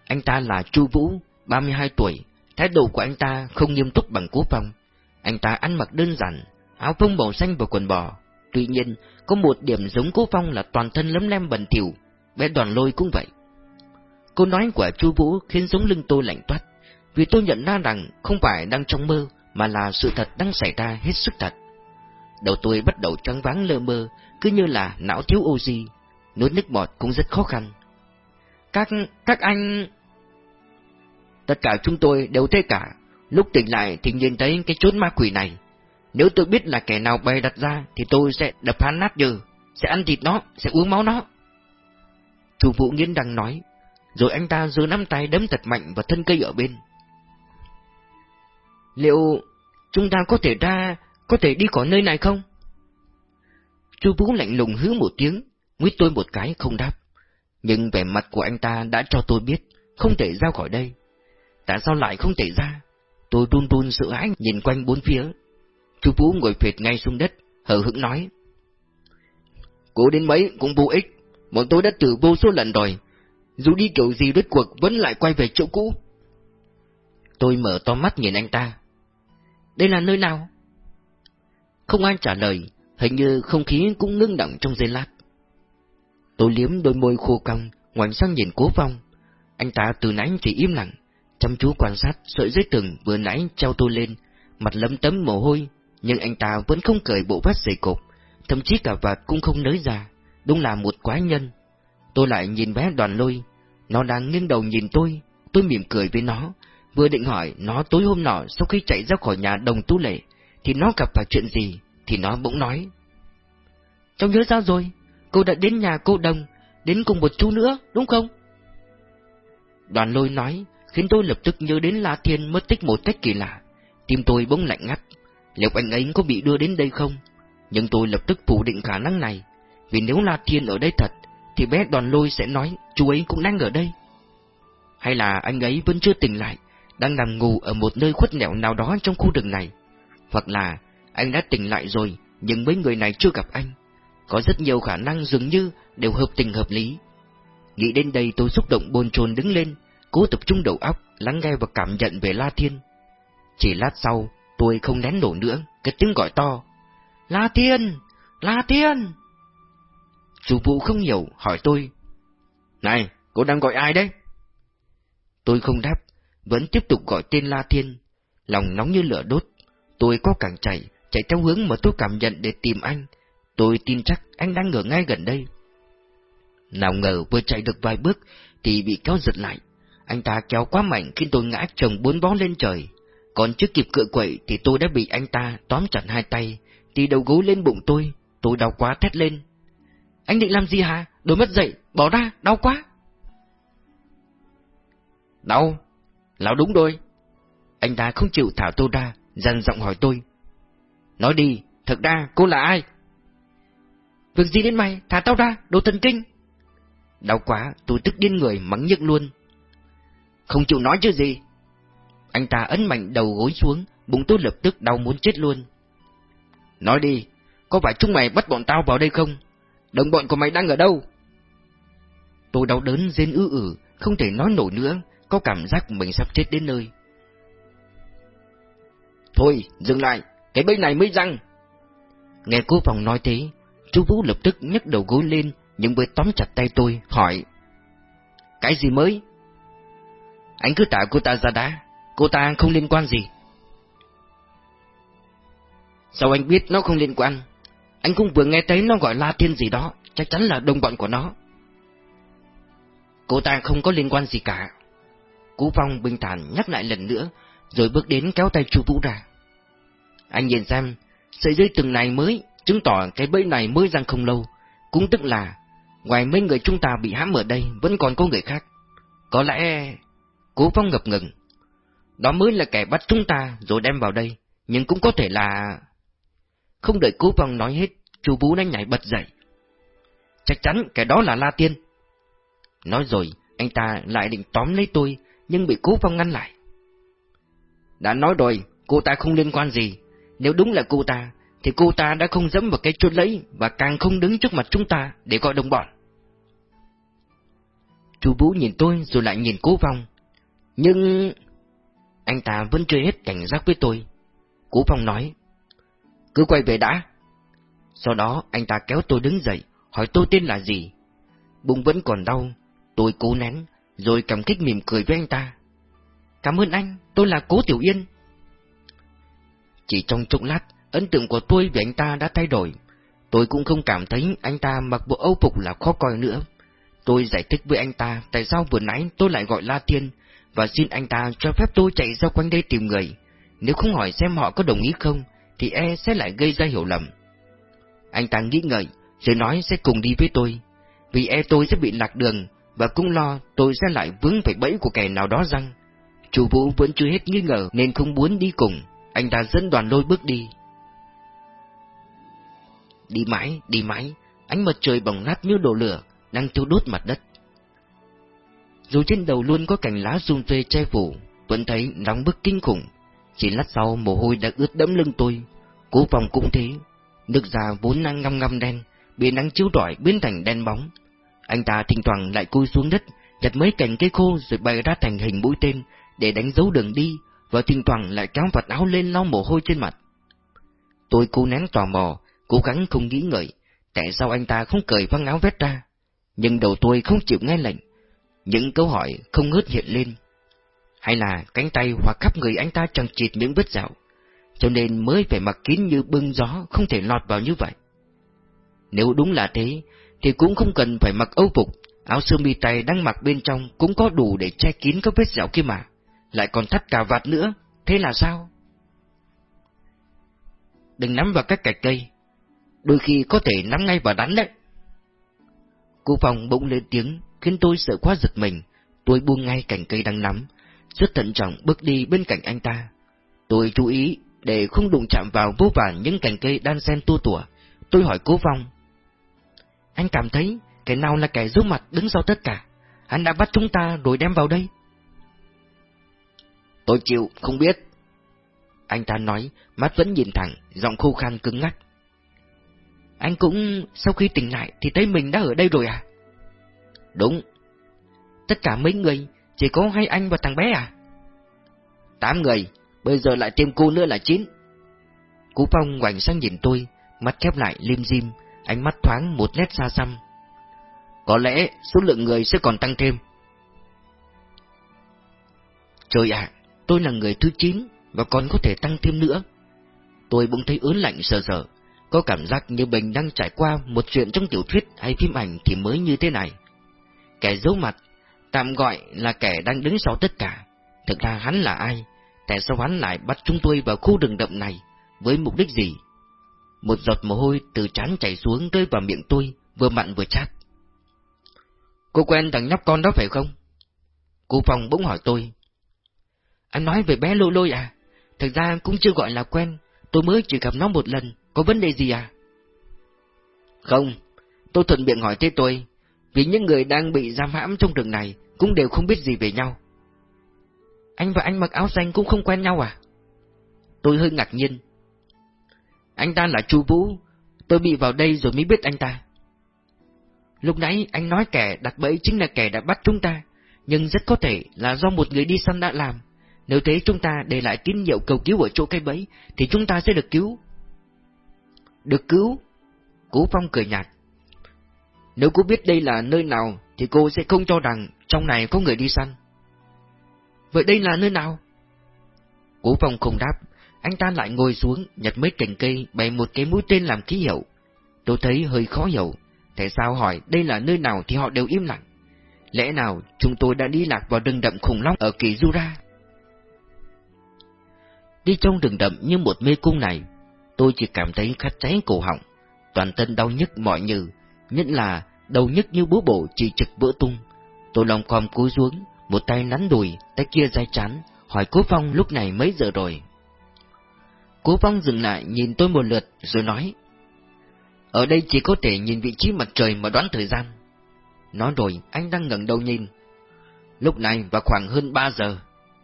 Anh ta là Chu Vũ, 32 tuổi, thái độ của anh ta không nghiêm túc bằng Cố Phong. Anh ta ăn mặc đơn giản, áo phông màu xanh và quần bò. Tuy nhiên, có một điểm giống Cố Phong là toàn thân lấm lem bẩn thỉu, bé đoàn lôi cũng vậy. Câu nói của Chu Vũ khiến sống lưng tôi lạnh toát, vì tôi nhận ra rằng không phải đang trong mơ, mà là sự thật đang xảy ra hết sức thật. Đầu tôi bắt đầu choáng váng lơ mơ, cứ như là não thiếu oxy, nuốt nước bọt cũng rất khó khăn. Các, các anh... Tất cả chúng tôi đều thế cả, lúc tỉnh lại thì nhìn thấy cái chốt ma quỷ này. Nếu tôi biết là kẻ nào bày đặt ra thì tôi sẽ đập hắn nát dừ, sẽ ăn thịt nó, sẽ uống máu nó. Chủ vụ nghiến đang nói, rồi anh ta giơ nắm tay đấm thật mạnh vào thân cây ở bên. Liệu chúng ta có thể ra, có thể đi khỏi nơi này không? Chu Vũ lạnh lùng hứ một tiếng, nguyết tôi một cái không đáp. Nhưng vẻ mặt của anh ta đã cho tôi biết không thể ra khỏi đây. Tại sao lại không thể ra? Tôi run run sợ hãi nhìn quanh bốn phía. Chu Vũ ngồi phệt ngay xuống đất, hờ hững nói. Cố đến mấy cũng vô ích, bọn tôi đã thử vô số lần rồi. Dù đi kiểu gì đứt cuộc vẫn lại quay về chỗ cũ. Tôi mở to mắt nhìn anh ta. Đây là nơi nào? Không ai trả lời, hình như không khí cũng ngưng động trong giây lát. Tôi liếm đôi môi khô cong, ngoảnh sang nhìn cố phong. Anh ta từ nãy chỉ im lặng, chăm chú quan sát sợi dây từng vừa nãy treo tôi lên, mặt lấm tấm mồ hôi, nhưng anh ta vẫn không cởi bộ vest dày cộp, thậm chí cả vạt cũng không nới ra, đúng là một quái nhân. Tôi lại nhìn bé đoàn lôi, nó đang nghiêng đầu nhìn tôi, tôi mỉm cười với nó, vừa định hỏi nó tối hôm nọ sau khi chạy ra khỏi nhà đồng tú lệ, thì nó gặp phải chuyện gì, thì nó bỗng nói. Cháu nhớ ra rồi, cô đã đến nhà cô đồng, đến cùng một chú nữa, đúng không? Đoàn lôi nói, khiến tôi lập tức nhớ đến La Thiên mất tích một cách kỳ lạ. Tim tôi bỗng lạnh ngắt, liệu anh ấy có bị đưa đến đây không? Nhưng tôi lập tức phủ định khả năng này, vì nếu La Thiên ở đây thật, thì bé đoàn lôi sẽ nói chú ấy cũng đang ở đây. Hay là anh ấy vẫn chưa tỉnh lại, đang nằm ngủ ở một nơi khuất nẻo nào đó trong khu rừng này. Hoặc là anh đã tỉnh lại rồi, nhưng mấy người này chưa gặp anh. Có rất nhiều khả năng dường như đều hợp tình hợp lý. Nghĩ đến đây tôi xúc động bồn chồn đứng lên, cố tập trung đầu óc, lắng nghe và cảm nhận về La Thiên. Chỉ lát sau, tôi không nén nổi nữa, cái tiếng gọi to. La Thiên! La Thiên! Chủ vụ không hiểu, hỏi tôi. Này, cô đang gọi ai đấy? Tôi không đáp, vẫn tiếp tục gọi tên La Thiên. Lòng nóng như lửa đốt, tôi có càng chạy, chạy theo hướng mà tôi cảm nhận để tìm anh. Tôi tin chắc anh đang ở ngay gần đây. Nào ngờ vừa chạy được vài bước thì bị kéo giật lại. Anh ta kéo quá mạnh khiến tôi ngã chồng bốn bó lên trời. Còn chưa kịp cựa quậy thì tôi đã bị anh ta tóm chặt hai tay, thì đầu gối lên bụng tôi, tôi đau quá thét lên. Anh định làm gì hả? Đôi mất dậy, bỏ ra, đau quá. Đau? Lão đúng rồi. Anh ta không chịu thả tôi ra, dằn giọng hỏi tôi. Nói đi, thật ra cô là ai? Việc gì đến mày, thả tao ra, đồ thần kinh. Đau quá, tôi tức điên người mắng nhức luôn. Không chịu nói chứ gì. Anh ta ấn mạnh đầu gối xuống, bụng tôi lập tức đau muốn chết luôn. Nói đi, có phải chúng mày bắt bọn tao vào đây không? Đồng bọn của mày đang ở đâu? Tôi đau đớn rên ư ử, không thể nói nổi nữa, có cảm giác mình sắp chết đến nơi. Thôi, dừng lại, cái bẫy này mới răng. Nghe cô phòng nói thế, chú Vũ lập tức nhấc đầu gối lên, nhưng với tóm chặt tay tôi, hỏi. Cái gì mới? Anh cứ tạo cô ta ra đá, cô ta không liên quan gì. Sao anh biết nó không liên quan? Anh cũng vừa nghe thấy nó gọi La Thiên gì đó, chắc chắn là đồng bọn của nó. Cô ta không có liên quan gì cả. Cú Phong bình thản nhắc lại lần nữa, rồi bước đến kéo tay Chu Vũ ra. Anh nhìn xem, sợi dây từng này mới, chứng tỏ cái bẫy này mới răng không lâu, cũng tức là, ngoài mấy người chúng ta bị hãm ở đây, vẫn còn có người khác. Có lẽ... Cố Phong ngập ngừng. Đó mới là kẻ bắt chúng ta rồi đem vào đây, nhưng cũng có thể là... Không đợi Cố Phong nói hết, chú Vũ đã nhảy bật dậy. Chắc chắn kẻ đó là La Tiên. Nói rồi, anh ta lại định tóm lấy tôi, nhưng bị Cố Phong ngăn lại. Đã nói rồi, cô ta không liên quan gì. Nếu đúng là cô ta, thì cô ta đã không dẫm vào cái chốt lấy và càng không đứng trước mặt chúng ta để gọi đồng bọn. Chú Vũ nhìn tôi rồi lại nhìn Cố Phong. Nhưng... Anh ta vẫn chưa hết cảnh giác với tôi. Cố Phong nói. Cứ quay về đã. Sau đó anh ta kéo tôi đứng dậy, hỏi tôi tên là gì. Bụng vẫn còn đau, tôi cố nén, rồi cảm kích mỉm cười với anh ta. Cảm ơn anh, tôi là Cố Tiểu Yên. Chỉ trong chốc lát, ấn tượng của tôi về anh ta đã thay đổi. Tôi cũng không cảm thấy anh ta mặc bộ âu phục là khó coi nữa. Tôi giải thích với anh ta tại sao vừa nãy tôi lại gọi La Thiên, và xin anh ta cho phép tôi chạy ra quanh đây tìm người. Nếu không hỏi xem họ có đồng ý không, thì e sẽ lại gây ra hiểu lầm. Anh ta nghĩ ngợi, rồi nói sẽ cùng đi với tôi, vì e tôi sẽ bị lạc đường, và cũng lo tôi sẽ lại vướng phải bẫy của kẻ nào đó răng. Chủ vũ vẫn chưa hết nghi ngờ nên không muốn đi cùng, anh ta dẫn đoàn lôi bước đi. Đi mãi, đi mãi, ánh mặt trời bỏng nát như đổ lửa, đang thiêu đốt mặt đất. Dù trên đầu luôn có cành lá rung phê che phủ, vẫn thấy nóng bức kinh khủng. Chỉ lát sau mồ hôi đã ướt đẫm lưng tôi, cố phòng cũng thế. Nước già vốn đang ngăm ngăm đen, bị nắng chiếu rọi biến thành đen bóng. Anh ta thỉnh thoảng lại cúi xuống đất, nhặt mấy cành cây khô rồi bày ra thành hình mũi tên để đánh dấu đường đi, và thỉnh thoảng lại kéo vạt áo lên lau mồ hôi trên mặt. Tôi cố nén tò mò, cố gắng không nghĩ ngợi, tại sao anh ta không cởi văng áo vét ra. Nhưng đầu tôi không chịu nghe lệnh, những câu hỏi không ngớt hiện lên. Hay là cánh tay hoặc khắp người anh ta chẳng chịt những vết dạo, cho nên mới phải mặc kín như bưng gió không thể lọt vào như vậy. Nếu đúng là thế, thì cũng không cần phải mặc âu phục, áo sơ mi tay đang mặc bên trong cũng có đủ để che kín các vết dẻo kia mà, lại còn thắt cà vạt nữa, thế là sao? Đừng nắm vào các cạch cây, đôi khi có thể nắm ngay vào đắn đấy. Cô phòng bỗng lên tiếng, khiến tôi sợ quá giật mình, tôi buông ngay cành cây đang nắm, rất thận trọng bước đi bên cạnh anh ta. Tôi chú ý để không đụng chạm vào vô vàn những cành cây đan xen tua tủa. Tôi hỏi cố phong. Anh cảm thấy cái nào là kẻ giấu mặt đứng sau tất cả? Hắn đã bắt chúng ta rồi đem vào đây. Tôi chịu, không biết. Anh ta nói, mắt vẫn nhìn thẳng, giọng khô khan cứng ngắc. Anh cũng sau khi tỉnh lại thì thấy mình đã ở đây rồi à? Đúng. Tất cả mấy người, chỉ có hai anh và thằng bé à? Tám người, bây giờ lại thêm cô nữa là chín. Cú Phong ngoảnh sang nhìn tôi, mắt khép lại lim dim, ánh mắt thoáng một nét xa xăm. Có lẽ số lượng người sẽ còn tăng thêm. Trời ạ, tôi là người thứ chín và còn có thể tăng thêm nữa. Tôi bỗng thấy ớn lạnh sợ sợ, có cảm giác như mình đang trải qua một chuyện trong tiểu thuyết hay phim ảnh thì mới như thế này. Kẻ giấu mặt, tạm gọi là kẻ đang đứng sau tất cả. Thực ra hắn là ai? Tại sao hắn lại bắt chúng tôi vào khu rừng đậm này? Với mục đích gì? Một giọt mồ hôi từ trán chảy xuống rơi vào miệng tôi, vừa mặn vừa chát. Cô quen thằng nhóc con đó phải không? Cô Phong bỗng hỏi tôi. Anh nói về bé lôi lôi à? Thật ra cũng chưa gọi là quen, tôi mới chỉ gặp nó một lần, có vấn đề gì à? Không, tôi thuận miệng hỏi thế tôi, vì những người đang bị giam hãm trong rừng này cũng đều không biết gì về nhau. Anh và anh mặc áo xanh cũng không quen nhau à? Tôi hơi ngạc nhiên. Anh ta là Chu Vũ, tôi bị vào đây rồi mới biết anh ta. Lúc nãy anh nói kẻ đặt bẫy chính là kẻ đã bắt chúng ta, nhưng rất có thể là do một người đi săn đã làm. Nếu thế chúng ta để lại tín hiệu cầu cứu ở chỗ cây bẫy, thì chúng ta sẽ được cứu. Được cứu? Cú Phong cười nhạt. Nếu cô biết đây là nơi nào, thì cô sẽ không cho rằng trong này có người đi săn. Vậy đây là nơi nào? Cú Phong không đáp, anh ta lại ngồi xuống, nhặt mấy cành cây, bày một cái mũi tên làm ký hiệu. Tôi thấy hơi khó hiểu, tại sao hỏi đây là nơi nào thì họ đều im lặng. Lẽ nào chúng tôi đã đi lạc vào rừng đậm khủng long ở kỳ Jura? Đi trong rừng đậm như một mê cung này, tôi chỉ cảm thấy khát cháy cổ họng, toàn thân đau nhức mọi như, nhất là đầu nhức như búa bổ chỉ trực vỡ tung. Tôi lòng khom cúi xuống, một tay nắn đùi, tay kia dai chán, hỏi Cố Phong lúc này mấy giờ rồi. Cố Phong dừng lại nhìn tôi một lượt rồi nói, ở đây chỉ có thể nhìn vị trí mặt trời mà đoán thời gian. Nói rồi, anh đang ngẩng đầu nhìn. Lúc này vào khoảng hơn 3 giờ.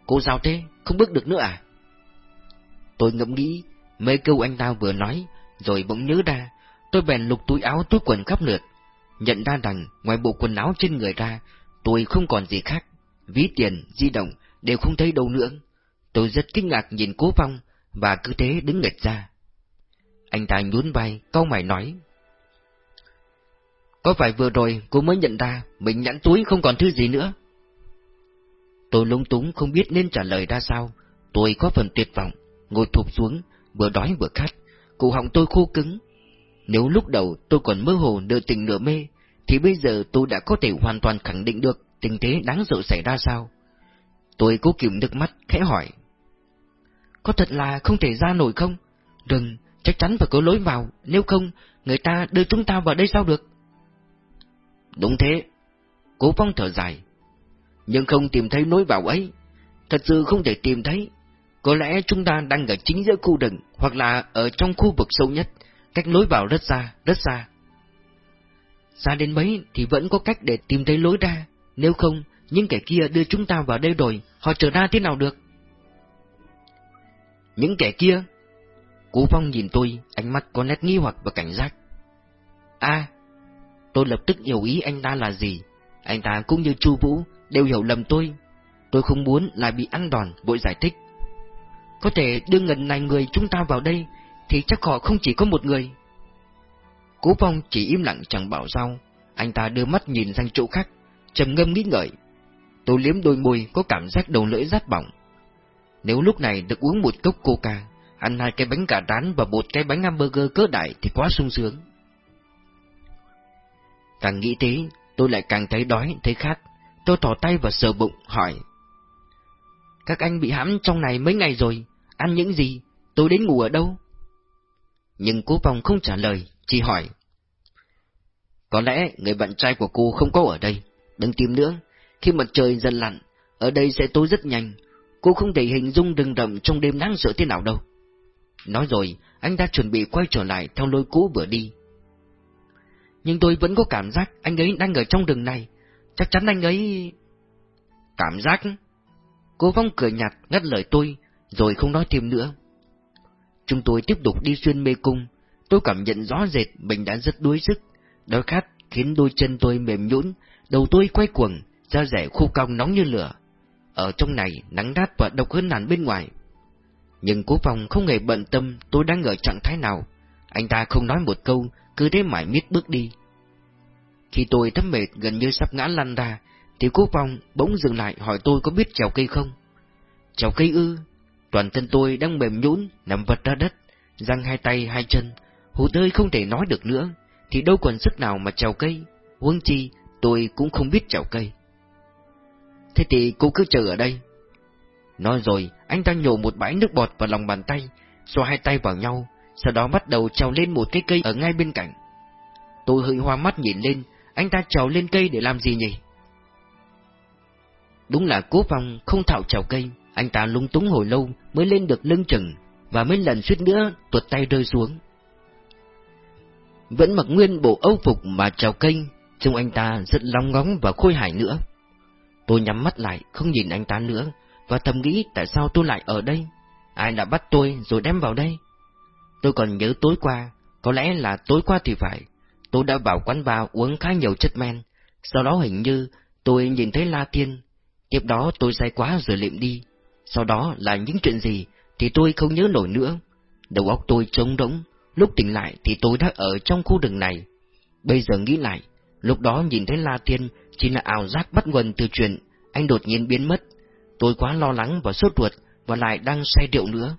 Cô sao thế? Không bước được nữa à? Tôi ngẫm nghĩ, mấy câu anh ta vừa nói, rồi bỗng nhớ ra, tôi bèn lục túi áo túi quần khắp lượt. Nhận ra rằng, ngoài bộ quần áo trên người ra, tôi không còn gì khác. Ví tiền, di động, đều không thấy đâu nữa. Tôi rất kinh ngạc nhìn cố phong, và cứ thế đứng nghịch ra. Anh ta nhún vai, câu mày nói. Có phải vừa rồi cô mới nhận ra mình nhãn túi không còn thứ gì nữa? Tôi lúng túng không biết nên trả lời ra sao. Tôi có phần tuyệt vọng, ngồi thụp xuống, vừa đói vừa khát, Cụ họng tôi khô cứng. Nếu lúc đầu tôi còn mơ hồ nửa tình nửa mê, thì bây giờ tôi đã có thể hoàn toàn khẳng định được tình thế đáng sợ xảy ra sao. Tôi cố kìm nước mắt, khẽ hỏi. Có thật là không thể ra nổi không? Đừng, chắc chắn phải có lối vào, nếu không, người ta đưa chúng ta vào đây sao được? Đúng thế. Cố phong thở dài. Nhưng không tìm thấy lối vào ấy. Thật sự không thể tìm thấy. Có lẽ chúng ta đang ở chính giữa khu rừng, hoặc là ở trong khu vực sâu nhất, cách lối vào rất xa, rất xa. Xa đến mấy thì vẫn có cách để tìm thấy lối ra, nếu không, những kẻ kia đưa chúng ta vào đây rồi, họ trở ra thế nào được? Những kẻ kia? Cú Phong nhìn tôi, ánh mắt có nét nghi hoặc và cảnh giác. a Tôi lập tức hiểu ý anh ta là gì. Anh ta cũng như Chu Vũ đều hiểu lầm tôi. Tôi không muốn lại bị ăn đòn, vội giải thích. Có thể đưa ngần này người chúng ta vào đây, thì chắc họ không chỉ có một người. Cố Phong chỉ im lặng chẳng bảo sao, anh ta đưa mắt nhìn sang chỗ khác, trầm ngâm nghĩ ngợi. Tôi liếm đôi môi có cảm giác đầu lưỡi rát bỏng. Nếu lúc này được uống một cốc coca, ăn hai cái bánh cà rán và một cái bánh hamburger cỡ đại thì quá sung sướng. Càng nghĩ thế, tôi lại càng thấy đói, thấy khát. Tôi thỏ tay vào sờ bụng, hỏi. Các anh bị hãm trong này mấy ngày rồi, ăn những gì, tôi đến ngủ ở đâu? Nhưng cô vòng không trả lời, chỉ hỏi. Có lẽ người bạn trai của cô không có ở đây, đừng tìm nữa, khi mặt trời dần lặn, ở đây sẽ tối rất nhanh, cô không thể hình dung rừng rậm trong đêm đáng sợ thế nào đâu. Nói rồi, anh ta chuẩn bị quay trở lại theo lối cũ vừa đi, nhưng tôi vẫn có cảm giác anh ấy đang ở trong rừng này. Chắc chắn anh ấy... Cảm giác? Cô Phong cười nhạt ngắt lời tôi, rồi không nói thêm nữa. Chúng tôi tiếp tục đi xuyên mê cung, tôi cảm nhận rõ rệt mình đã rất đuối sức, đói khát khiến đôi chân tôi mềm nhũn, đầu tôi quay cuồng, da rẻ khô cong nóng như lửa. Ở trong này nắng đát và độc hơn hẳn bên ngoài. Nhưng cố phòng không hề bận tâm tôi đang ở trạng thái nào. Anh ta không nói một câu, cứ thế mãi miết bước đi. Khi tôi thấm mệt gần như sắp ngã lăn ra, thì cố phòng bỗng dừng lại hỏi tôi có biết trèo cây không. Trèo cây ư, toàn thân tôi đang mềm nhũn nằm vật ra đất, răng hai tay hai chân, hụt hơi không thể nói được nữa, thì đâu còn sức nào mà trèo cây, huống chi tôi cũng không biết trèo cây. Thế thì cô cứ chờ ở đây. Nói rồi, anh ta nhổ một bãi nước bọt vào lòng bàn tay, xoa hai tay vào nhau, sau đó bắt đầu trèo lên một cái cây ở ngay bên cạnh. Tôi hơi hoa mắt nhìn lên, anh ta trèo lên cây để làm gì nhỉ? Đúng là cố phong không thạo trèo cây, anh ta lung túng hồi lâu mới lên được lưng chừng, và mấy lần suýt nữa tuột tay rơi xuống. vẫn mặc nguyên bộ âu phục mà trèo cây, trông anh ta rất long ngóng và khôi hài nữa. Tôi nhắm mắt lại, không nhìn anh ta nữa, và thầm nghĩ tại sao tôi lại ở đây? Ai đã bắt tôi rồi đem vào đây? Tôi còn nhớ tối qua, có lẽ là tối qua thì phải, tôi đã vào quán bar uống khá nhiều chất men, sau đó hình như tôi nhìn thấy La Tiên, tiếp đó tôi say quá rồi liệm đi, sau đó là những chuyện gì thì tôi không nhớ nổi nữa. Đầu óc tôi trống rỗng, lúc tỉnh lại thì tôi đã ở trong khu rừng này. Bây giờ nghĩ lại, lúc đó nhìn thấy La Tiên chỉ là ảo giác bắt nguồn từ chuyện anh đột nhiên biến mất. Tôi quá lo lắng và sốt ruột và lại đang say rượu nữa.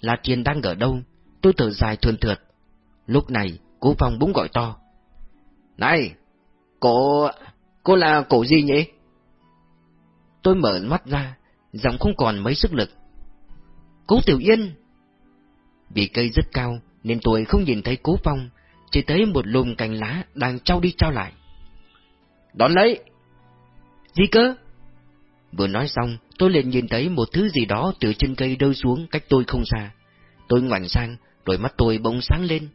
La Tiên đang ở đâu? Tôi thở dài thườn thượt. Lúc này, cố phòng búng gọi to. Này, cô... cô là cổ gì nhỉ? Tôi mở mắt ra, giọng không còn mấy sức lực. Cố Tiểu Yên! Vì cây rất cao, nên tôi không nhìn thấy cố phong, chỉ thấy một lùm cành lá đang trao đi trao lại. Đón lấy! Gì cơ? Vừa nói xong, tôi liền nhìn thấy một thứ gì đó từ trên cây rơi xuống cách tôi không xa. Tôi ngoảnh sang, đôi mắt tôi bỗng sáng lên.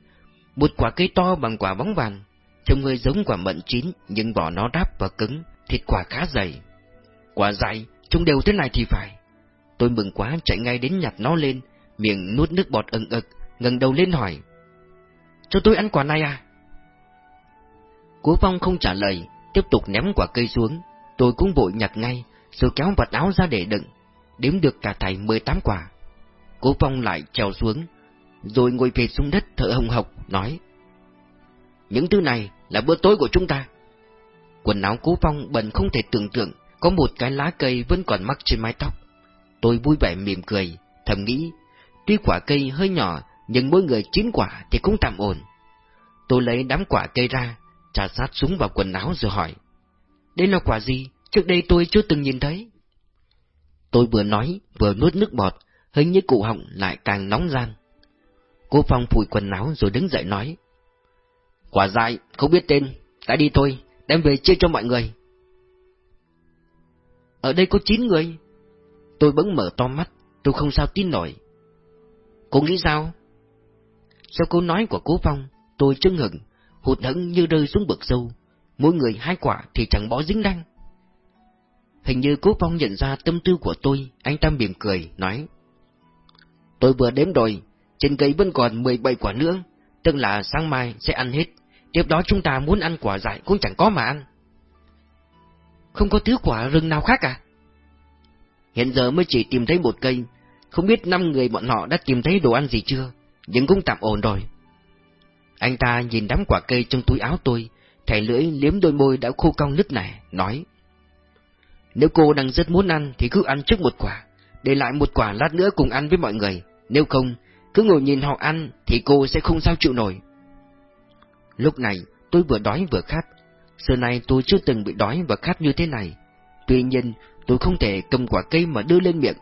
Một quả cây to bằng quả bóng vàng, trông hơi giống quả mận chín, nhưng vỏ nó đáp và cứng, thịt quả khá dày. Quả dại, trông đều thế này thì phải. Tôi mừng quá chạy ngay đến nhặt nó lên, miệng nuốt nước bọt ừng ực, ngẩng đầu lên hỏi. Cho tôi ăn quả này à? Cố Phong không trả lời, tiếp tục ném quả cây xuống. Tôi cũng vội nhặt ngay, rồi kéo vật áo ra để đựng, đếm được cả thảy 18 quả. Cố Phong lại trèo xuống, rồi ngồi về xuống đất thở hồng hộc, nói. Những thứ này là bữa tối của chúng ta. Quần áo Cố Phong bẩn không thể tưởng tượng, có một cái lá cây vẫn còn mắc trên mái tóc. Tôi vui vẻ mỉm cười, thầm nghĩ, tuy quả cây hơi nhỏ, nhưng mỗi người chín quả thì cũng tạm ổn. Tôi lấy đám quả cây ra, trà sát súng vào quần áo rồi hỏi. Đây là quả gì? Trước đây tôi chưa từng nhìn thấy. Tôi vừa nói, vừa nuốt nước bọt, hình như cụ họng lại càng nóng gian. Cô Phong phủi quần áo rồi đứng dậy nói. Quả dại, không biết tên, đã đi thôi, đem về chia cho mọi người. Ở đây có chín người. Tôi bỗng mở to mắt, tôi không sao tin nổi. Cô nghĩ sao? Sau câu nói của cố Phong, tôi chưng hừng, hụt hẫng như rơi xuống vực sâu, mỗi người hai quả thì chẳng bỏ dính đăng. Hình như cố Phong nhận ra tâm tư của tôi, anh ta mỉm cười, nói. Tôi vừa đếm rồi, trên cây vẫn còn 17 quả nữa, tức là sáng mai sẽ ăn hết, tiếp đó chúng ta muốn ăn quả dại cũng chẳng có mà ăn. Không có thứ quả rừng nào khác à? Hiện giờ mới chỉ tìm thấy một cây, không biết năm người bọn họ đã tìm thấy đồ ăn gì chưa, nhưng cũng tạm ổn rồi. Anh ta nhìn đám quả cây trong túi áo tôi, thẻ lưỡi liếm đôi môi đã khô cong nứt nẻ, nói. Nếu cô đang rất muốn ăn thì cứ ăn trước một quả, để lại một quả lát nữa cùng ăn với mọi người, nếu không, cứ ngồi nhìn họ ăn thì cô sẽ không sao chịu nổi. Lúc này, tôi vừa đói vừa khát, xưa nay tôi chưa từng bị đói và khát như thế này. Tuy nhiên, tôi không thể cầm quả cây mà đưa lên miệng.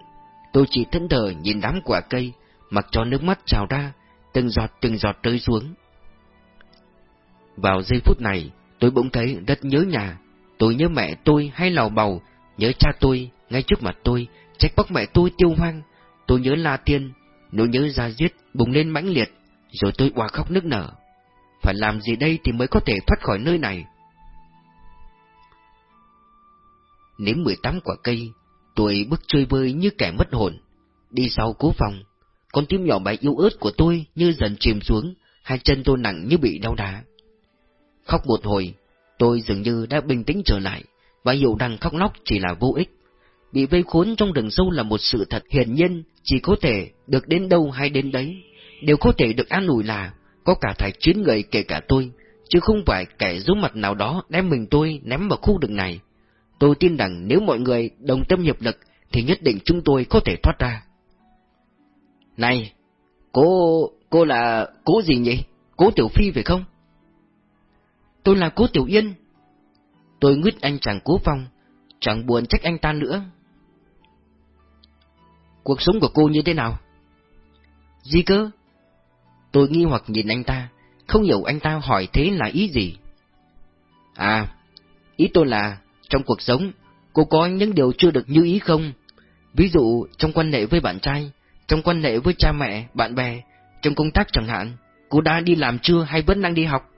Tôi chỉ thẫn thờ nhìn đám quả cây, mặc cho nước mắt trào ra, từng giọt từng giọt rơi xuống. Vào giây phút này, tôi bỗng thấy rất nhớ nhà. Tôi nhớ mẹ tôi hay lào bầu, nhớ cha tôi, ngay trước mặt tôi, trách bóc mẹ tôi tiêu hoang. Tôi nhớ La Tiên, nỗi nhớ ra giết bùng lên mãnh liệt, rồi tôi òa khóc nức nở. Phải làm gì đây thì mới có thể thoát khỏi nơi này? Nếm mười tám quả cây, tôi bước chơi vơi như kẻ mất hồn. Đi sau cố phòng, con tim nhỏ bé yếu ớt của tôi như dần chìm xuống, hai chân tôi nặng như bị đau đá. Khóc một hồi, tôi dường như đã bình tĩnh trở lại, và hiểu rằng khóc lóc chỉ là vô ích. Bị vây khốn trong rừng sâu là một sự thật hiển nhiên, chỉ có thể được đến đâu hay đến đấy, đều có thể được an ủi là có cả thảy chín người kể cả tôi, chứ không phải kẻ giống mặt nào đó đem mình tôi ném vào khu rừng này. Tôi tin rằng nếu mọi người đồng tâm hiệp lực thì nhất định chúng tôi có thể thoát ra. Này, cô, cô là cố gì nhỉ? Cố Tiểu Phi phải không? Tôi là cố Tiểu Yên. Tôi nguyết anh chàng cố phong, chẳng buồn trách anh ta nữa. Cuộc sống của cô như thế nào? Gì cơ? Tôi nghi hoặc nhìn anh ta, không hiểu anh ta hỏi thế là ý gì. À, ý tôi là, trong cuộc sống, cô có những điều chưa được như ý không? Ví dụ, trong quan hệ với bạn trai, trong quan hệ với cha mẹ, bạn bè, trong công tác chẳng hạn, cô đã đi làm chưa hay vẫn đang đi học?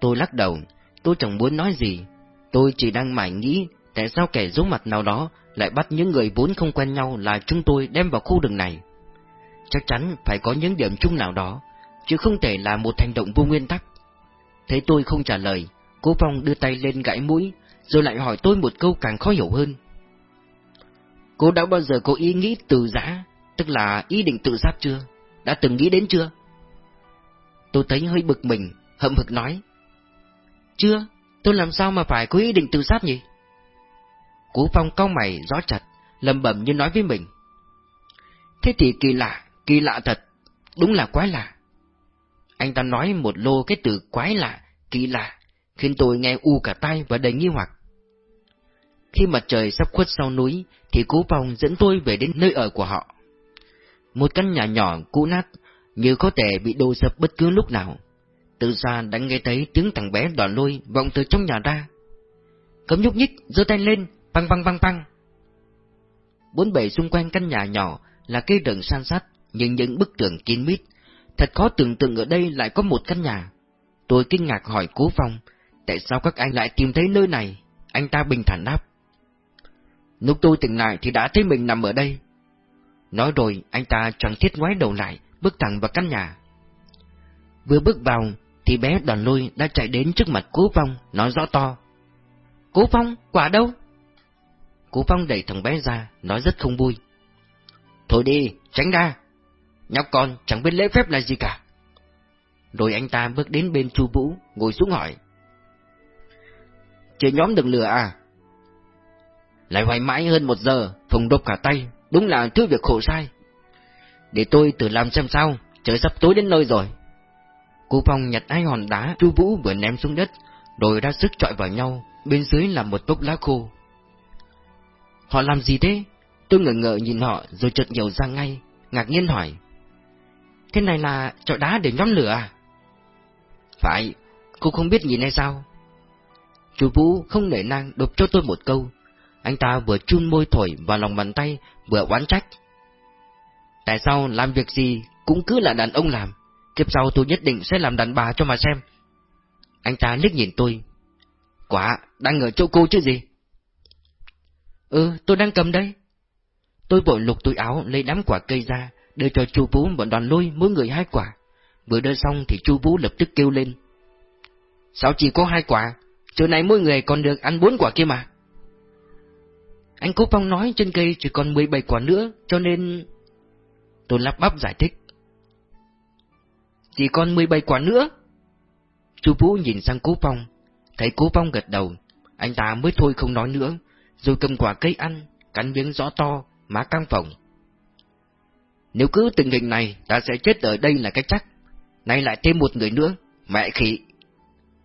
Tôi lắc đầu, tôi chẳng muốn nói gì. Tôi chỉ đang mải nghĩ tại sao kẻ giấu mặt nào đó lại bắt những người vốn không quen nhau là chúng tôi đem vào khu đường này. Chắc chắn phải có những điểm chung nào đó, chứ không thể là một hành động vô nguyên tắc. Thấy tôi không trả lời, cô Phong đưa tay lên gãi mũi, rồi lại hỏi tôi một câu càng khó hiểu hơn. Cô đã bao giờ có ý nghĩ từ giã, tức là ý định tự sát chưa? Đã từng nghĩ đến chưa? Tôi thấy hơi bực mình, hậm hực nói. Chưa, tôi làm sao mà phải có ý định tự sát nhỉ? cú Phong cau mày rõ chặt, lầm bẩm như nói với mình. Thế thì kỳ lạ, kỳ lạ thật, đúng là quái lạ. Anh ta nói một lô cái từ quái lạ, kỳ lạ, khiến tôi nghe u cả tay và đầy nghi hoặc. Khi mặt trời sắp khuất sau núi, thì cú Phong dẫn tôi về đến nơi ở của họ. Một căn nhà nhỏ cũ nát, như có thể bị đổ sập bất cứ lúc nào. Từ xa đã nghe thấy tiếng thằng bé đòn lôi vọng từ trong nhà ra. Cấm nhúc nhích, giơ tay lên, băng băng băng băng. Bốn bề xung quanh căn nhà nhỏ là cây rừng san sát, nhưng những bức tường kín mít. Thật khó tưởng tượng ở đây lại có một căn nhà. Tôi kinh ngạc hỏi Cố Phong, tại sao các anh lại tìm thấy nơi này? Anh ta bình thản đáp. Lúc tôi tỉnh lại thì đã thấy mình nằm ở đây. Nói rồi, anh ta chẳng thiết ngoái đầu lại, bước thẳng vào căn nhà. Vừa bước vào, thì bé đoàn lôi đã chạy đến trước mặt Cố Phong, nói rõ to. Cố Phong, quả đâu? Cố Phong đẩy thằng bé ra, nói rất không vui. Thôi đi, tránh ra. Nhóc con chẳng biết lễ phép là gì cả. Rồi anh ta bước đến bên Chu Vũ, ngồi xuống hỏi. Chưa nhóm được lừa à? Lại hoài mãi hơn một giờ, Phùng đục cả tay, đúng là thứ việc khổ sai. Để tôi tự làm xem sao, trời sắp tối đến nơi rồi. Cô Phong nhặt hai hòn đá Chu Vũ vừa ném xuống đất, rồi ra sức trọi vào nhau, bên dưới là một tốc lá khô. Họ làm gì thế? Tôi ngờ ngợ nhìn họ rồi chợt hiểu ra ngay, ngạc nhiên hỏi. Thế này là chọi đá để nhóm lửa à? Phải, cô không biết nhìn hay sao? Chú Vũ không nể nang đột cho tôi một câu. Anh ta vừa chun môi thổi vào lòng bàn tay, vừa oán trách. Tại sao làm việc gì cũng cứ là đàn ông làm, kiếp sau tôi nhất định sẽ làm đàn bà cho mà xem. Anh ta liếc nhìn tôi. Quả, đang ở chỗ cô chứ gì? Ừ, tôi đang cầm đây. Tôi vội lục túi áo lấy đám quả cây ra, đưa cho chu Vũ bọn đoàn lôi mỗi người hai quả. Vừa đưa xong thì chu Vũ lập tức kêu lên. Sao chỉ có hai quả? Chỗ này mỗi người còn được ăn bốn quả kia mà. Anh Cố Phong nói trên cây chỉ còn 17 quả nữa, cho nên... Tôi lắp bắp giải thích. Chỉ còn 17 quả nữa. Chú Vũ nhìn sang Cố Phong, thấy Cố Phong gật đầu, anh ta mới thôi không nói nữa, rồi cầm quả cây ăn, cắn miếng rõ to, má căng phồng. Nếu cứ tình hình này, ta sẽ chết ở đây là cách chắc. Nay lại thêm một người nữa, mẹ khỉ.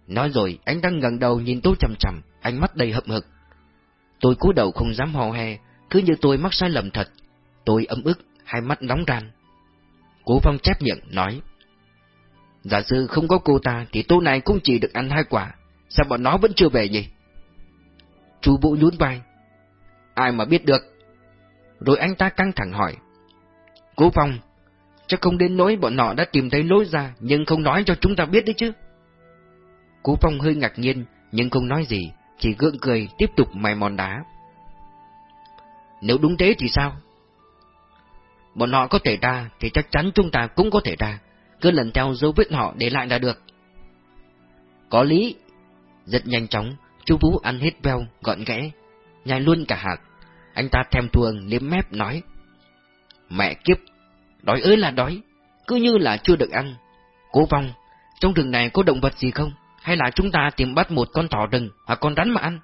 Nói rồi, anh đang ngẩng đầu nhìn tôi chầm chầm, ánh mắt đầy hậm hực. Tôi cúi đầu không dám hò hè, cứ như tôi mắc sai lầm thật. Tôi ấm ức, hai mắt nóng ran. Cố Phong chép miệng, nói. Giả sư không có cô ta thì tô này cũng chỉ được ăn hai quả, sao bọn nó vẫn chưa về nhỉ? Chú Vũ nhún vai. Ai mà biết được? Rồi anh ta căng thẳng hỏi. Cố Phong, chắc không đến nỗi bọn họ đã tìm thấy lối ra nhưng không nói cho chúng ta biết đấy chứ. Cố Phong hơi ngạc nhiên nhưng không nói gì, chỉ gượng cười tiếp tục mài mòn đá. Nếu đúng thế thì sao? Bọn họ có thể ra thì chắc chắn chúng ta cũng có thể ra, cứ lần theo dấu vết họ để lại là được. Có lý. Rất nhanh chóng, chú Vũ ăn hết veo, gọn ghẽ, nhai luôn cả hạt. Anh ta thèm thuồng liếm mép nói. Mẹ kiếp, đói ơi là đói, cứ như là chưa được ăn. Cố vong, trong rừng này có động vật gì không? Hay là chúng ta tìm bắt một con thỏ rừng hoặc con rắn mà ăn?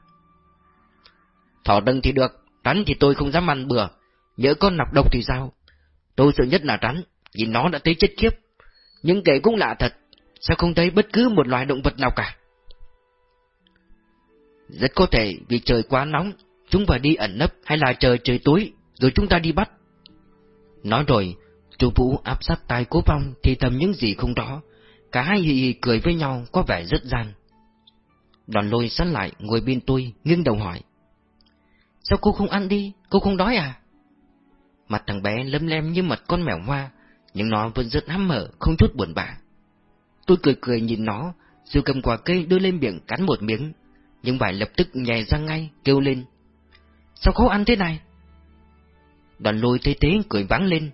Thỏ rừng thì được, rắn thì tôi không dám ăn bừa. Nhớ con nọc độc thì sao? Tôi sợ nhất là rắn, vì nó đã thấy chết kiếp. Nhưng kể cũng lạ thật, sao không thấy bất cứ một loài động vật nào cả? Rất có thể vì trời quá nóng, chúng phải đi ẩn nấp hay là trời trời tối, rồi chúng ta đi bắt. Nói rồi, chú Vũ áp sát tai cố phong thì thầm những gì không đó, cả hai hì hì cười với nhau có vẻ rất gian. Đoàn lôi sẵn lại ngồi bên tôi, nghiêng đầu hỏi. Sao cô không ăn đi, cô không đói à? Mặt thằng bé lấm lem như mặt con mèo hoa, nhưng nó vẫn rất hăm mở không chút buồn bã. Tôi cười cười nhìn nó, rồi cầm quả cây đưa lên miệng cắn một miếng, nhưng vải lập tức nhè ra ngay, kêu lên. Sao khó ăn thế này? Đoàn lôi thế thế cười vắng lên.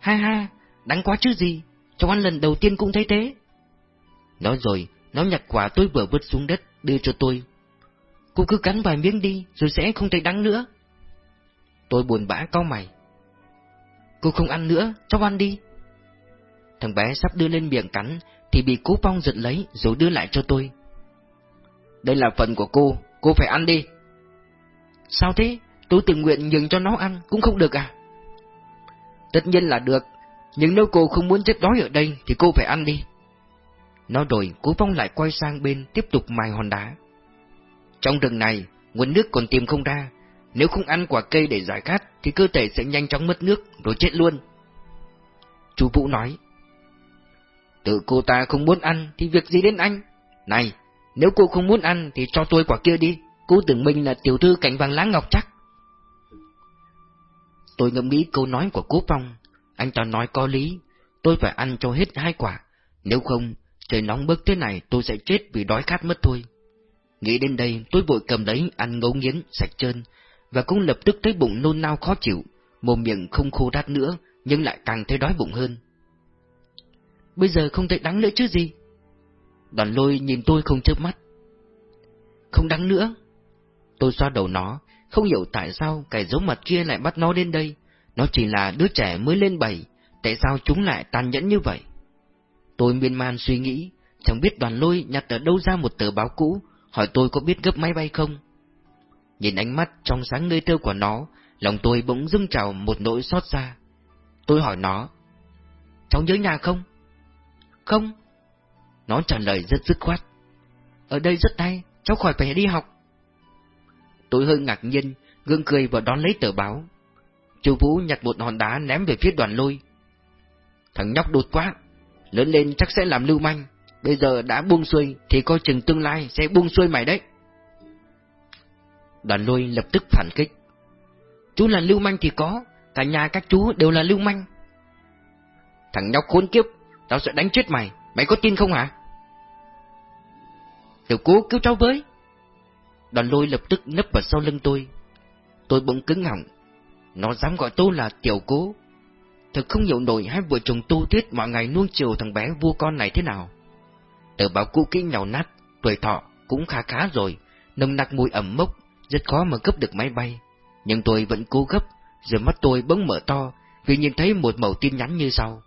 Ha ha, đáng quá chứ gì, cháu ăn lần đầu tiên cũng thấy thế. Nói rồi, nó nhặt quả tôi vừa vứt xuống đất, đưa cho tôi. Cô cứ cắn vài miếng đi, rồi sẽ không thấy đắng nữa. Tôi buồn bã cau mày. Cô không ăn nữa, cháu ăn đi. Thằng bé sắp đưa lên miệng cắn, thì bị cố phong giật lấy rồi đưa lại cho tôi. Đây là phần của cô, cô phải ăn đi. Sao thế? Tôi tự nguyện nhường cho nó ăn cũng không được à? Tất nhiên là được, nhưng nếu cô không muốn chết đói ở đây thì cô phải ăn đi. Nói rồi, cố phong lại quay sang bên tiếp tục mài hòn đá. Trong rừng này, nguồn nước còn tìm không ra, nếu không ăn quả cây để giải khát thì cơ thể sẽ nhanh chóng mất nước rồi chết luôn. Chú Vũ nói. Tự cô ta không muốn ăn thì việc gì đến anh? Này, nếu cô không muốn ăn thì cho tôi quả kia đi, cô tưởng mình là tiểu thư cảnh vàng lá ngọc chắc. Tôi ngẫm nghĩ câu nói của cố phong, anh ta nói có lý, tôi phải ăn cho hết hai quả, nếu không, trời nóng bức thế này tôi sẽ chết vì đói khát mất thôi. Nghĩ đến đây tôi vội cầm lấy ăn ngấu nghiến, sạch trơn, và cũng lập tức thấy bụng nôn nao khó chịu, mồm miệng không khô đát nữa, nhưng lại càng thấy đói bụng hơn. Bây giờ không thấy đắng nữa chứ gì? Đoàn lôi nhìn tôi không chớp mắt. Không đắng nữa. Tôi xoa đầu nó, không hiểu tại sao cái dấu mặt kia lại bắt nó đến đây. Nó chỉ là đứa trẻ mới lên bảy, tại sao chúng lại tàn nhẫn như vậy? Tôi miên man suy nghĩ, chẳng biết đoàn lôi nhặt ở đâu ra một tờ báo cũ, hỏi tôi có biết gấp máy bay không? Nhìn ánh mắt trong sáng ngây thơ của nó, lòng tôi bỗng dưng trào một nỗi xót xa. Tôi hỏi nó, cháu nhớ nhà không? Không. Nó trả lời rất dứt khoát. Ở đây rất hay, cháu khỏi phải đi học. Tôi hơi ngạc nhiên, gương cười và đón lấy tờ báo. Chú Vũ nhặt một hòn đá ném về phía đoàn lôi. Thằng nhóc đột quá, lớn lên chắc sẽ làm lưu manh, bây giờ đã buông xuôi thì coi chừng tương lai sẽ buông xuôi mày đấy. Đoàn lôi lập tức phản kích. Chú là lưu manh thì có, cả nhà các chú đều là lưu manh. Thằng nhóc khốn kiếp, tao sẽ đánh chết mày, mày có tin không hả? Tiểu cố cứu cháu với. Đoàn lôi lập tức nấp vào sau lưng tôi. Tôi bỗng cứng họng. Nó dám gọi tôi là tiểu cố. Thật không hiểu nổi hai vợ chồng tu tuyết mọi ngày nuông chiều thằng bé vua con này thế nào. Tờ báo cũ kỹ nhào nát, tuổi thọ cũng khá khá rồi, nồng nặc mùi ẩm mốc, rất khó mà gấp được máy bay. Nhưng tôi vẫn cố gấp, giờ mắt tôi bỗng mở to vì nhìn thấy một mẩu tin nhắn như sau.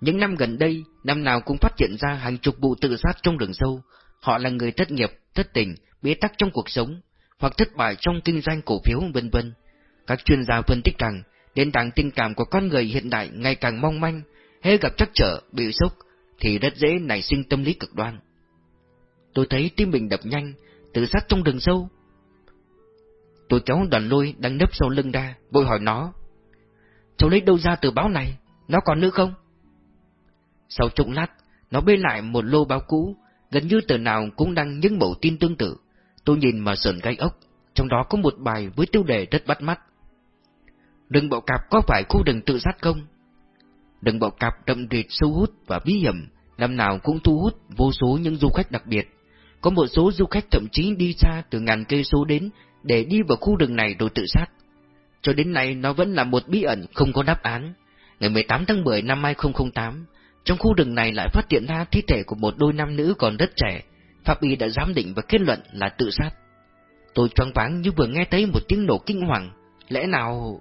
Những năm gần đây, năm nào cũng phát hiện ra hàng chục vụ tự sát trong rừng sâu. Họ là người thất nghiệp, thất tình, bế tắc trong cuộc sống, hoặc thất bại trong kinh doanh cổ phiếu vân vân. Các chuyên gia phân tích rằng, nền tảng tình cảm của con người hiện đại ngày càng mong manh, hễ gặp trắc trở, bị sốc, thì rất dễ nảy sinh tâm lý cực đoan. Tôi thấy tim mình đập nhanh, tự sát trong rừng sâu. Tôi kéo đoàn lôi đang nấp sau lưng ra, vội hỏi nó. Cháu lấy đâu ra từ báo này, nó còn nữa không? Sau chục lát, nó bê lại một lô báo cũ, gần như tờ nào cũng đăng những mẫu tin tương tự. Tôi nhìn mà sờn gai ốc, trong đó có một bài với tiêu đề rất bắt mắt. Đừng bạo cạp có phải khu rừng tự sát không? Đừng bạo cạp đậm rịt sâu hút và bí hiểm, năm nào cũng thu hút vô số những du khách đặc biệt. Có một số du khách thậm chí đi xa từ ngàn cây số đến để đi vào khu rừng này rồi tự sát. Cho đến nay nó vẫn là một bí ẩn không có đáp án. Ngày 18 tháng 10 năm 2008, trong khu rừng này lại phát hiện ra thi thể của một đôi nam nữ còn rất trẻ, pháp y đã giám định và kết luận là tự sát. Tôi choáng váng như vừa nghe thấy một tiếng nổ kinh hoàng, lẽ nào...